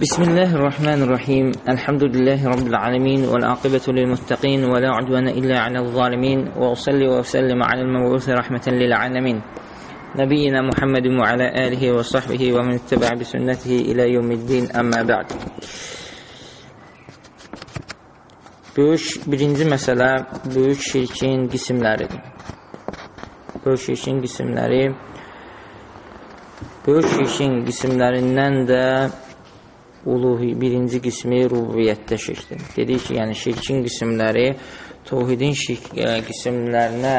بسم الله الرحمن الرحيم الحمد لله رب العالمين والعاقبة للمتقين ولا عدوان إلا على الظالمين وأصلي وأسلم على المبعوث رحمة للعالمين نبينا محمد وعلى آله وصحبه ومن اتبع بسنته إلى يوم الدين أما بعد Böyük, birinci məsələ böyük şirkin qismləridir. Böyük şirkin qismləri böyük şirkin qismlərindən də uluhi birinci qismi rububiyyətdə şirkdir. Dedik ki, yəni şirkin qismləri tohidin şirk ə, qismlərinə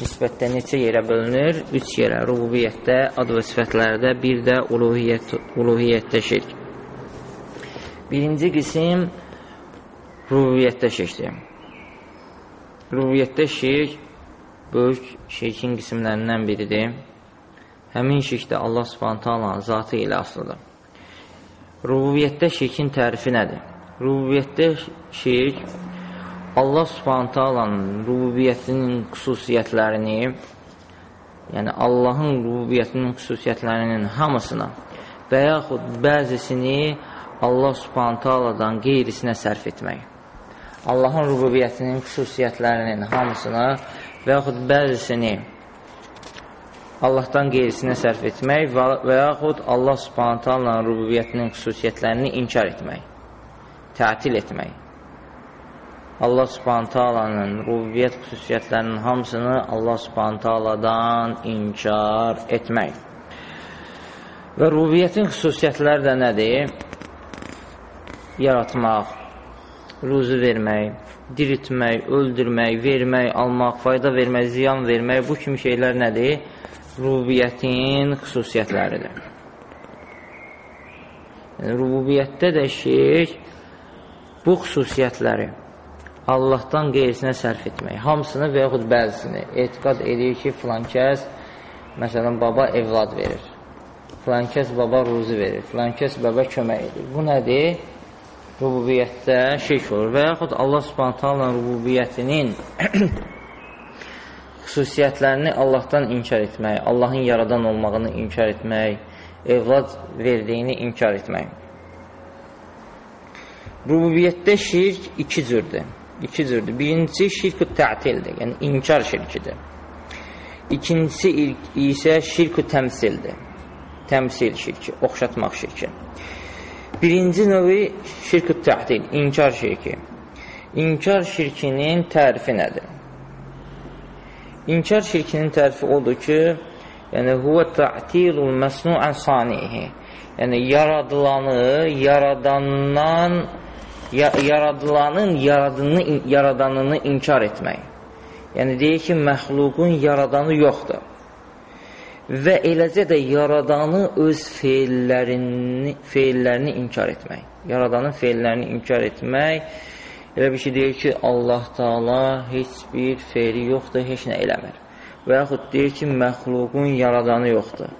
nisbətdə neçə yerə bölünür? Üç yerə. Rububiyyətdə, ad və sifətlərdə, bir də uluhiyyət, uluhiyyətdə şirk. Birinci qism rububiyyətdə şirkdir. Rububiyyətdə şirk böyük şirkin qismlərindən biridir. Həmin şirk də Allah subhanətə Allahın zatı ilə asılıdır. Rububiyyətdə şirkin tərifi nədir? Rububiyyətdə şirk Allah subhanətə Allahın rububiyyətinin xüsusiyyətlərini yəni Allahın rububiyyətinin xüsusiyyətlərinin hamısına və yaxud bəzisini Allah subhanətə Allahdan qeyrisinə sərf etmək. Allahın rububiyyətinin xüsusiyyətlərinin hamısına və yaxud bəzisini Allahdan qeyrisinə sərf etmək və, yaxud Allah subhanətə Allahın rububiyyətinin xüsusiyyətlərini inkar etmək, tətil etmək. Allah subhanətə Allahın rububiyyət xüsusiyyətlərinin hamısını Allah subhanətə Allahdan inkar etmək. Və rububiyyətin xüsusiyyətləri də nədir? Yaratmaq, ruzu vermək, diritmək, öldürmək, vermək, almaq, fayda vermək, ziyan vermək, bu kimi şeylər nədir? Rububiyyətin xüsusiyyətləridir. Yəni, rububiyyətdə də şirk bu xüsusiyyətləri Allahdan qeyrisinə sərf etmək, hamısını və yaxud bəzisini etiqad edir ki, filan kəs, məsələn, baba evlad verir, filan kəs baba ruzu verir, filan kəs baba kömək edir. Bu nədir? Rububiyyətdə şirk olur və yaxud Allah subhanətələ rububiyyətinin [CLEARS THROAT] xüsusiyyətlərini Allahdan inkar etmək, Allahın yaradan olmağını inkar etmək, evlad verdiyini inkar etmək. Rububiyyətdə şirk iki cürdür. İki cürdür. Birincisi şirk-ü tətildir, yəni inkar şirkidir. İkincisi isə şirk-ü təmsildir. Təmsil şirki, oxşatmaq şirki. Birinci növü şirk-ü təhdil, inkar şirki. İnkar şirkinin tərifi nədir? İnkar şirkinin tərifi odur ki, yəni huvə ta'tilul məsnu'an sanihi. Yəni yaradılanı yaradandan ya, yaradılanın yaradını, yaradanını inkar etmək. Yəni deyir ki, məxluqun yaradanı yoxdur və eləcə də yaradanı öz feillərini, feillərini inkar etmək. Yaradanın feillərini inkar etmək, elə bir şey deyir ki, Allah Taala heç bir feili yoxdur, heç nə eləmir. Və yaxud deyir ki, məxluqun yaradanı yoxdur.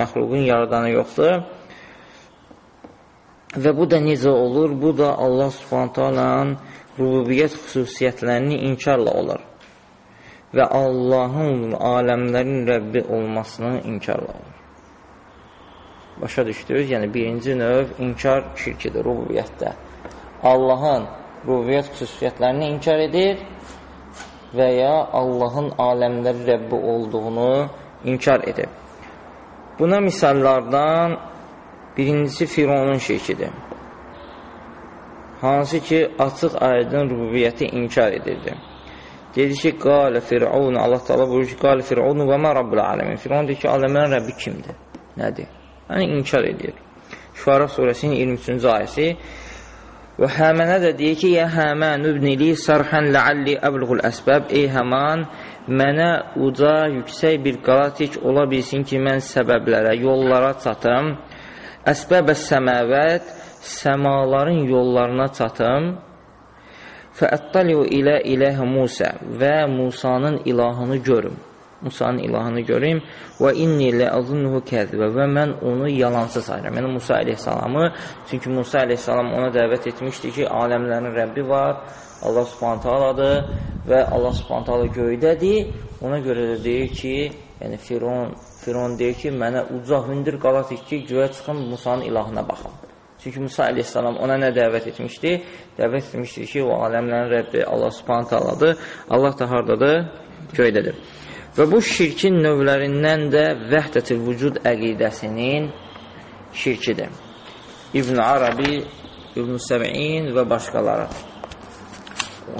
Məxluqun yaradanı yoxdur. Və bu da necə olur? Bu da Allah Subhanahu taalanın rububiyyət xüsusiyyətlərini inkarla olur və Allahın aləmlərin Rəbbi olmasını inkarla olur. Başa düşdünüz? Yəni, birinci növ inkar şirkidir rububiyyətdə. Allahın rububiyyət xüsusiyyətlərini inkar edir və ya Allahın aləmləri Rəbbi olduğunu inkar edir. Buna misallardan birincisi Fironun şirkidir. Hansı ki, açıq aydın rububiyyəti inkar edirdi. Dedi ki, qalə Firavun, Allah Taala buyurur ki, qalə Firavun və mə Rabbul aləmin. Firavun deyir ki, aləmlərin Rəbbi kimdir? Nədir? Yəni, inkar edir. Şüara surəsinin 23-cü ayəsi və Həmənə də deyir ki, yə Həmən übnili sarxən ləalli əblğul əsbəb. Ey Həman, mənə uca, yüksək bir qalatik ola bilsin ki, mən səbəblərə, yollara çatım. Əsbəbə səməvət, səmaların yollarına çatım Fəəttaliu ilə iləhə Musə və Musanın ilahını görüm. Musanın ilahını görüm və inni lə azunnuhu kəzbə və mən onu yalancı sayıram. Yəni Musa əleyhissalamı, çünki Musa əleyhissalam ona dəvət etmişdi ki, aləmlərin Rəbbi var, Allah subhanət haladır və Allah subhanət hala göydədir. Ona görə də deyir ki, yəni Firon, Firon deyir ki, mənə uca hündür qalat ki, göyə çıxın Musanın ilahına baxın. Çünki Musa əleyhissalam ona nə dəvət etmişdi? Dəvət etmişdi ki, o aləmlərin Rəbbi Allah subhanət aladır. Allah da haradadır? Göydədir. Və bu şirkin növlərindən də vəhdətül vücud əqidəsinin şirkidir. İbn Arabi, İbn Səbəin və başqaları.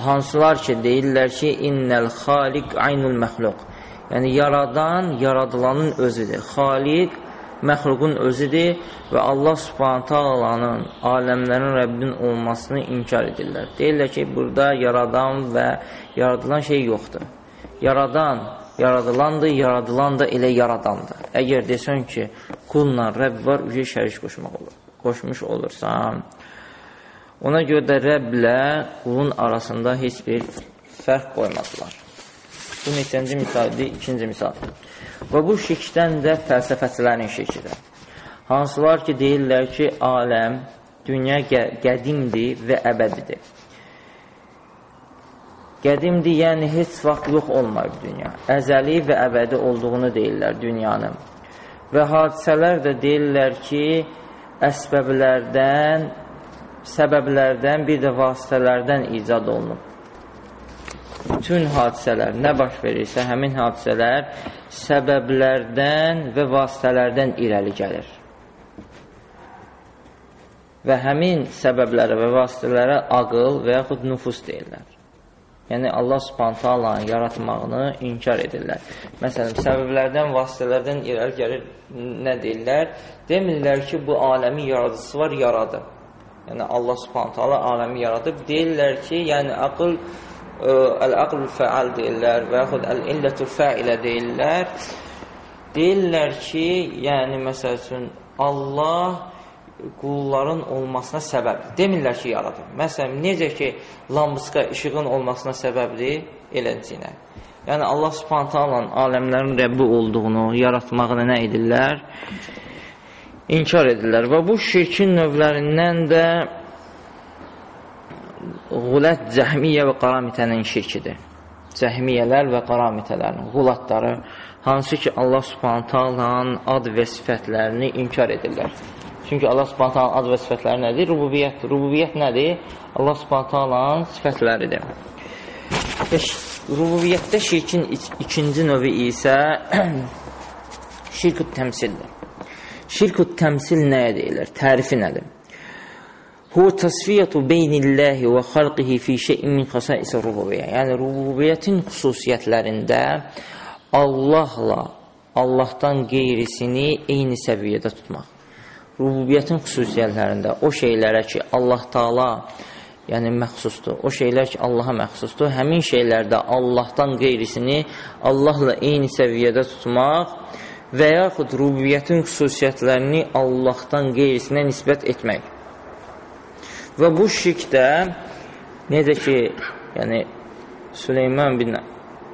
Hansılar ki, deyirlər ki, innəl xaliq aynul məxluq. Yəni, yaradan, yaradılanın özüdür. Xaliq məxluqun özüdür və Allah subhanətə alanın, aləmlərin Rəbbin olmasını inkar edirlər. Deyirlər ki, burada yaradan və yaradılan şey yoxdur. Yaradan, yaradılandır, yaradılan da elə yaradandır. Əgər desən ki, qulla Rəbb var, ücə şərik qoşmaq olur. Qoşmuş olursan, Ona görə də Rəblə qulun arasında heç bir fərq qoymadılar. Bu neçənci misaldir? İkinci misal. Və bu şirkdən də fəlsəfəçilərin şirkidir. Hansılar ki, deyirlər ki, aləm, dünya qədimdir və əbədidir. Qədimdir, yəni heç vaxt yox olmayıb dünya. Əzəli və əbədi olduğunu deyirlər dünyanın. Və hadisələr də deyirlər ki, əsbəblərdən səbəblərdən, bir də vasitələrdən icad olunub. Bütün hadisələr nə baş verirsə, həmin hadisələr səbəblərdən və vasitələrdən irəli gəlir. Və həmin səbəblərə və vasitələrə aqıl və yaxud nüfus deyirlər. Yəni, Allah Allahın yaratmağını inkar edirlər. Məsələn, səbəblərdən, vasitələrdən irəli gəlir, nə deyirlər? Demirlər ki, bu aləmin yaradıcısı var, yaradı. Yəni Allah taala aləmi yaradıb. Deyirlər ki, yəni aql əl-aql fəal deyirlər və yaxud əl-illətu fəilə deyirlər. Deyirlər ki, yəni məsəl üçün Allah qulların olmasına səbəb. Demirlər ki, yaradıb. Məsələn, necə ki, lambuska işığın olmasına səbəbdir, eləcə. Yəni Allah taala aləmlərin Rəbbi olduğunu, yaratmağını nə edirlər? inkar edirlər. Və bu şirkin növlərindən də qulət cəhmiyyə və qaramitənin şirkidir. Cəhmiyyələr və qaramitələrin, qulatları, hansı ki Allah subhanətə Allahın ad və sifətlərini inkar edirlər. Çünki Allah subhanətə Allahın ad və sifətləri nədir? Rububiyyət. Rububiyyət nədir? Allah subhanətə Allahın sifətləridir. Və rububiyyətdə şirkin ikinci növü isə [CLEARS THROAT] şirk-ü təmsildir. Şirk-ü təmsil nəyə deyilir? Tərifi nədir? Hu təsfiyyətu beynilləhi və xalqihi fi şeyin min xasaisə rububiyyə. Yəni, rububiyyətin xüsusiyyətlərində Allahla, Allahdan qeyrisini eyni səviyyədə tutmaq. Rububiyyətin xüsusiyyətlərində o şeylərə ki, Allah Taala yəni məxsusdur. O şeylər ki, Allaha məxsusdur. Həmin şeylərdə Allahdan qeyrisini Allahla eyni səviyyədə tutmaq və yaxud rubiyyətin xüsusiyyətlərini Allahdan qeyrisinə nisbət etmək. Və bu şirkdə necə ki, yəni Süleyman bin ə,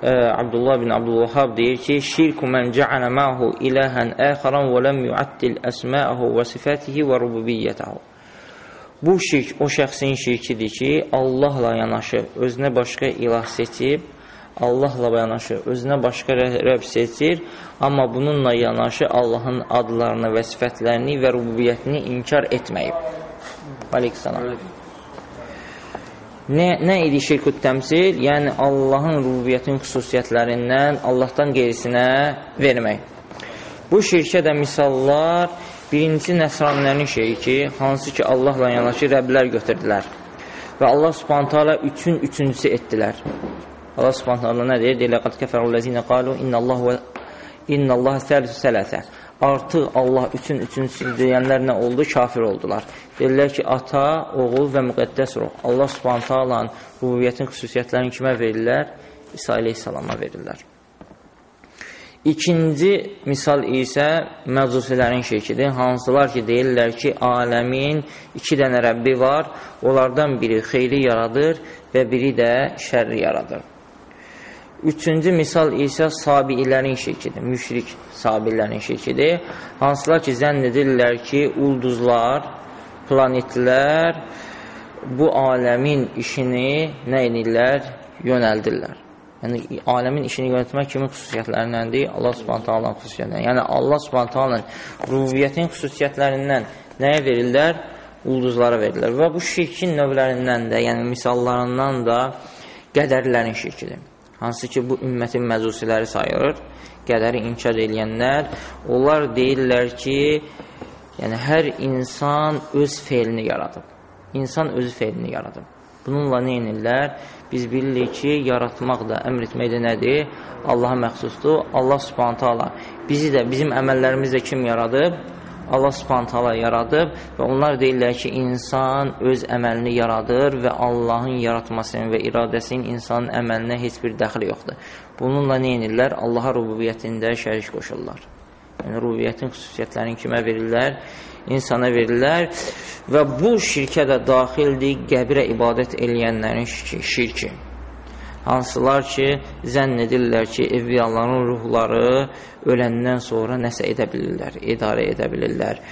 e, Abdullah bin Abdülvahab deyir ki, şirku mən cəalə məhu iləhən əxaran və ləm yuaddil əsməəhu və sifətihi və rububiyyətəhu. Bu şirk o şəxsin şirkidir ki, Allahla yanaşı özünə başqa ilah seçib, Allahla yanaşı özünə başqa rəbb seçir, amma bununla yanaşı Allahın adlarını və sifətlərini və rububiyyətini inkar etməyib. Aleykissalam. Nə, nə idi şirkü təmsil? Yəni, Allahın rububiyyətin xüsusiyyətlərindən Allahdan qeyrisinə vermək. Bu şirkə də misallar birinci nəsranilərin şeyi ki, hansı ki Allahla yanaşı rəblər götürdülər və Allah subhanətə alə üçün üçüncüsü etdilər. Allah Subhanahu taala nə deyir? Deyir: "Laqad kafarul-lezina qalu innallahu və innallahu salisu salasa." Artıq Allah üçün üçüncü deyənlər nə oldu? Kafir oldular. Deyirlər ki, ata, oğul və müqəddəs ruh. Allah Subhanahu taalanın rububiyyətin xüsusiyyətlərini kimə verirlər? İsa əleyhissalama verirlər. İkinci misal isə məcusilərin şirkidir. Hansılar ki, deyirlər ki, aləmin iki dənə Rəbbi var, onlardan biri xeyri yaradır və biri də şərri yaradır. Üçüncü misal isə sabiilərin şirkidir, müşrik sabilərin şirkidir. Hansılar ki, zənn edirlər ki, ulduzlar, planetlər bu aləmin işini nə edirlər? Yönəldirlər. Yəni, aləmin işini yönətmək kimin xüsusiyyətlərindəndir? Allah subhanətə alanın xüsusiyyətlərindən. Yəni, Allah subhanətə alanın rubiyyətin xüsusiyyətlərindən nəyə verirlər? ulduzlara verirlər. Və bu şirkin növlərindən də, yəni misallarından da qədərlərin şirkidir. Hansı ki, bu ümmətin məzusiləri sayılır. Qədəri inkar edənlər, onlar deyirlər ki, yəni hər insan öz feilini yaradıb. İnsan öz feilini yaradıb. Bununla nə edirlər? Biz bilirik ki, yaratmaq da, əmr etmək də nədir? Allaha məxsusdur. Allah subhanətə Allah bizi də, bizim əməllərimiz də kim yaradıb? Allah subhanətələ yaradıb və onlar deyirlər ki, insan öz əməlini yaradır və Allahın yaratmasının və iradəsinin insanın əməlinə heç bir dəxli yoxdur. Bununla nə edirlər? Allaha rububiyyətində şərik qoşurlar. Yəni, rububiyyətin xüsusiyyətlərini kimə verirlər? İnsana verirlər və bu şirkə də daxildir qəbirə ibadət eləyənlərin şirki hansılar ki, zənn edirlər ki, evliyaların ruhları öləndən sonra nəsə edə bilirlər, idarə edə bilirlər.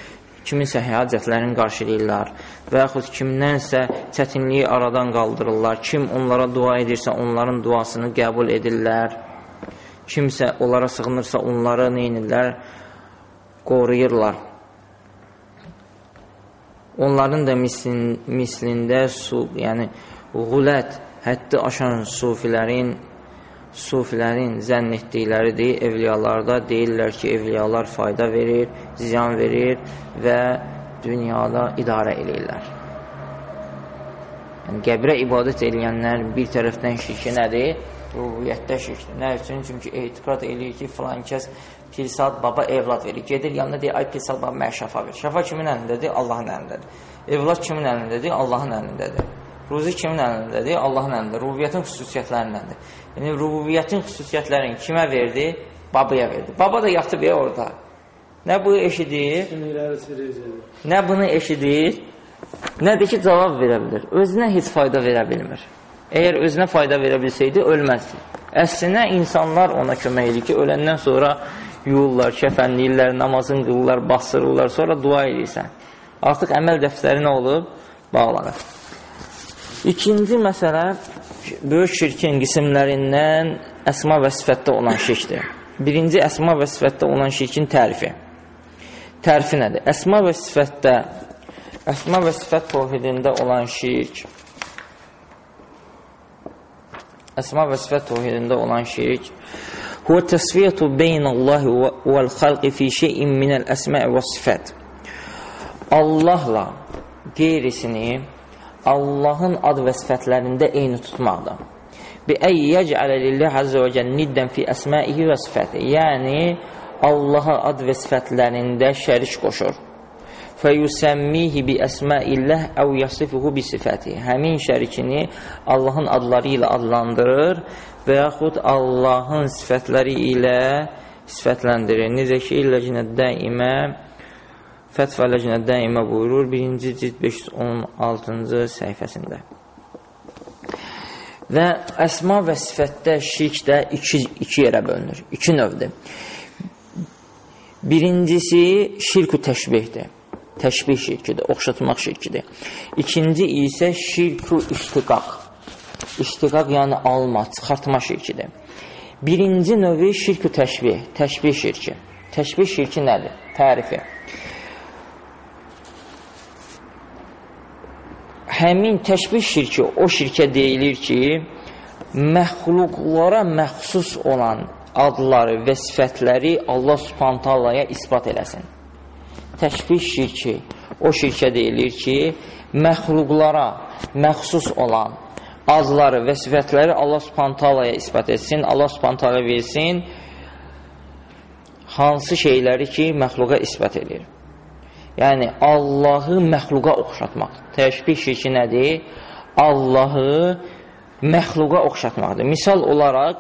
Kiminsə həyacətlərini qarşılayırlar və yaxud kimdənsə çətinliyi aradan qaldırırlar. Kim onlara dua edirsə, onların duasını qəbul edirlər. Kimsə onlara sığınırsa, onları neynirlər? Qoruyurlar. Onların da mislin, mislində su, yəni qulət, həddi aşan sufilərin sufilərin zənn etdikləridir. Evliyalarda deyirlər ki, evliyalar fayda verir, ziyan verir və dünyada idarə eləyirlər. Yəni, qəbrə ibadət eləyənlər bir tərəfdən şirki nədir? Rubiyyətdə şirkdir. Nə üçün? Çünki etiqat eləyir ki, filan kəs Pirsad baba evlad verir. Gedir yanına deyir, ay Pirsad baba mənə şəfa verir. Şəfa kimin əlindədir? Allahın əlindədir. Evlad kimin əlindədir? Allahın əlindədir. Ruzi kimin əlindədir? Allahın əlində. Rububiyyətin xüsusiyyətlərindəndir. Yəni, rububiyyətin xüsusiyyətlərini kimə verdi? Babaya verdi. Baba da yatıb ya orada. Nə bu eşidir? Nə bunu eşidir? Nədir ki, cavab verə bilir. Özünə heç fayda verə bilmir. Əgər özünə fayda verə bilsəydi, ölməzdi. Əslinə insanlar ona kömək edir ki, öləndən sonra yuyurlar, kəfənləyirlər, namazın qılırlar, basırırlar, sonra dua edirsən. Artıq əməl dəftəri nə olub? Bağlanır. İkinci məsələ böyük şirkin qismlərindən əsma və sifətdə olan şirkdir. Birinci əsma və sifətdə olan şirkin tərifi. Tərifi nədir? Əsma və sifətdə əsma və sifət tövhidində olan şirk əsma və sifət tövhidində olan şirk huwa təsviyyətu beynəllahi vəl-xalqi fi şeyin minəl əsma və sifət Allahla qeyrisini Allahın ad və sifətlərində eyni tutmaqdır. Bi əy yəcələ lillah azza və cəl niddən fi əsmaihi və sifəti. Yəni Allaha ad və sifətlərində şərik qoşur. Fəyusəmmihi bi əsmaillah əv yasifuhu bi sifəti. Həmin şərikini Allahın adları ilə adlandırır və yaxud Allahın sifətləri ilə sifətləndirir. Necə ki, illəcnə dəimə Fətva Ləcnə Dəimə buyurur 1-ci cild 516-cı səhifəsində. Və əsma və sifətdə şirk də iki, iki yerə bölünür, iki növdür. Birincisi şirk-ü təşbihdir, təşbih şirkidir, oxşatmaq şirkidir. İkinci isə şirk-ü iştiqaq, iştiqaq yəni alma, çıxartma şirkidir. Birinci növü şirk-ü təşbih, təşbih şirki. Təşbih şirki nədir? Tərifi. Həmin təşbih şirki o şirkə deyilir ki, məxluqlara məxsus olan adları və sifətləri Allah subhantalaya ispat eləsin. Təşbih şirki o şirkə deyilir ki, məxluqlara məxsus olan adları və sifətləri Allah subhantalaya ispat etsin, Allah subhantalaya versin, hansı şeyləri ki, məxluqa ispat edir. Yəni, Allahı məxluqa oxşatmaq. Təşbih şirki nədir? Allahı məxluqa oxşatmaqdır. Misal olaraq,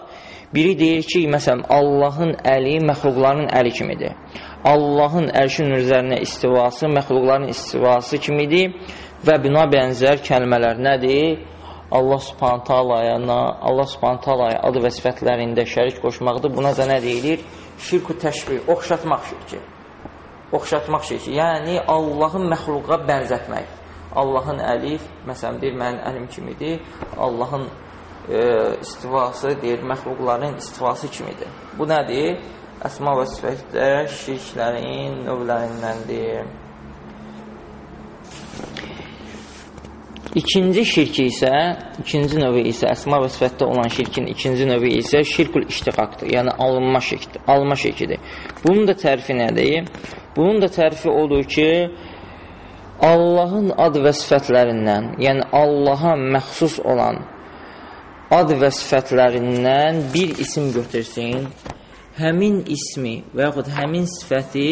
biri deyir ki, məsələn, Allahın əli məxluqların əli kimidir. Allahın ərşin üzərinə istivası məxluqların istivası kimidir və buna bənzər kəlmələr nədir? Allah subhanətə alayana, Allah subhanətə alaya adı və sifətlərində şərik qoşmaqdır. Buna da nə deyilir? Şirk-ü təşbih, oxşatmaq şirki oxşatmaq şeysi, yəni Allahın məxluqa bənzətmək. Allahın əlif, məsələn, deyir, mənim əlim kimidir, Allahın e, istivası, deyir, məxluqların istivası kimidir. Bu nədir? Əsma və sifətdə şirklərin növlərindəndir. İkinci şirki isə, ikinci növü isə əsma və sifətdə olan şirkin ikinci növü isə şirkül iştiqaqdır. Yəni alınma şirkdir, alma şirkidir. Bunun da tərifi nədir? Bunun da tərifi odur ki, Allahın ad və sifətlərindən, yəni Allaha məxsus olan ad və sifətlərindən bir isim götürsün, həmin ismi və yaxud həmin sifəti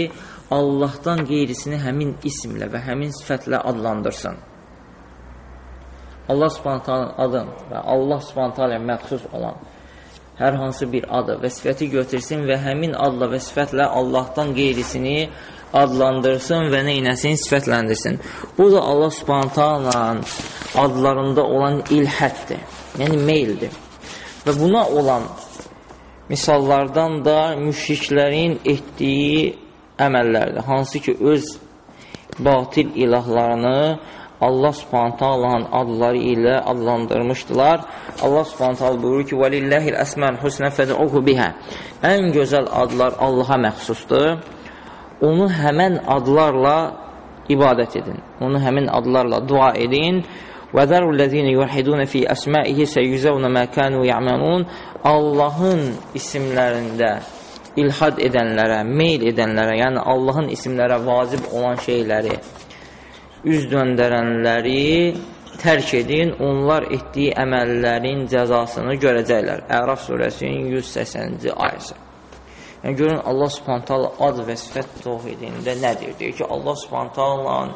Allahdan qeyrisini həmin ismlə və həmin sifətlə adlandırsın. Allah subhanətələ adı və Allah subhanətələ məxsus olan hər hansı bir adı və sifəti götürsün və həmin adla və sifətlə Allahdan qeyrisini adlandırsın adlandırsın və neynəsin, sifətləndirsin. Bu da Allah subhanətəala adlarında olan ilhətdir, yəni meyldir. Və buna olan misallardan da müşriklərin etdiyi əməllərdir. Hansı ki, öz batil ilahlarını Allah Subhanahu adları ilə adlandırmışdılar. Allah Subhanahu buyurur ki: "Velillahi'l esmaul husna fed'uhu biha." Ən gözəl adlar Allah'a məxsusdur onu həmən adlarla ibadət edin. Onu həmin adlarla dua edin. Və zərullezine yuhidun fi asma'ihi seyuzuna ma kanu ya'malun. Allahın isimlərində ilhad edənlərə, meyl edənlərə, yəni Allahın isimlərə vacib olan şeyləri üz döndərənləri tərk edin, onlar etdiyi əməllərin cəzasını görəcəklər. Əraf surəsinin 180-ci ayəsi. Yəni, görün, Allah subhanətələ ad və sifət tohidində nə deyir? Ki, Allah subhanətələnin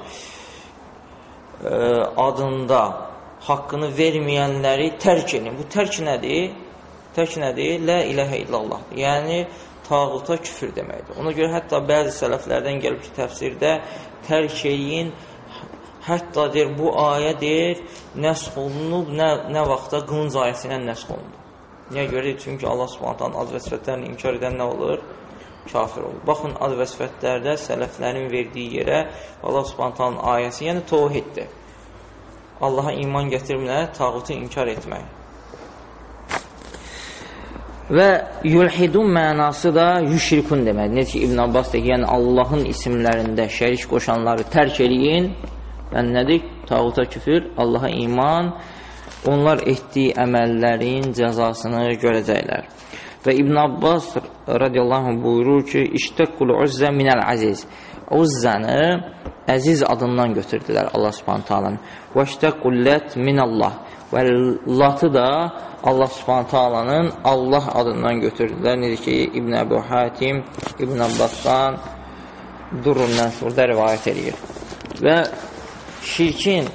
e, adında haqqını verməyənləri tərk edin. Bu tərk nədir? Tərk nədir? Lə iləhə illallah. Yəni, tağuta küfür deməkdir. Ona görə hətta bəzi sələflərdən gəlib ki, təfsirdə tərk edin, Hətta deyir, bu ayə deyir, nəsx olunub, nə, nə vaxtda qılınc ayəsi ilə nəsx olundu. Niyə görə? Çünki Allah subhanətən ad və sifətlərini inkar edən nə olur? Kafir olur. Baxın, ad və sifətlərdə sələflərin verdiyi yerə Allah subhanətən ayəsi, yəni tohiddir. Allaha iman gətirməklə tağutu inkar etmək. Və yulhidun mənası da yüşrikun demək. Necə ki, İbn Abbas deyir, yəni Allahın isimlərində şərik qoşanları tərk eləyin, Yəni nədir? Tağuta küfür, Allaha iman, onlar etdiyi əməllərin cəzasını görəcəklər. Və İbn Abbas radiyallahu anh buyurur ki, İştəqqul uzzə minəl əziz. Uzzəni əziz adından götürdülər Allah subhanətə alın. Və iştəqqul lət minəllah. Və latı da Allah subhanətə alanın Allah adından götürdülər. Necə ki, İbn Əbu Hatim, İbn Abbasdan Durrun Mənsurda rivayət edir. Və şirkin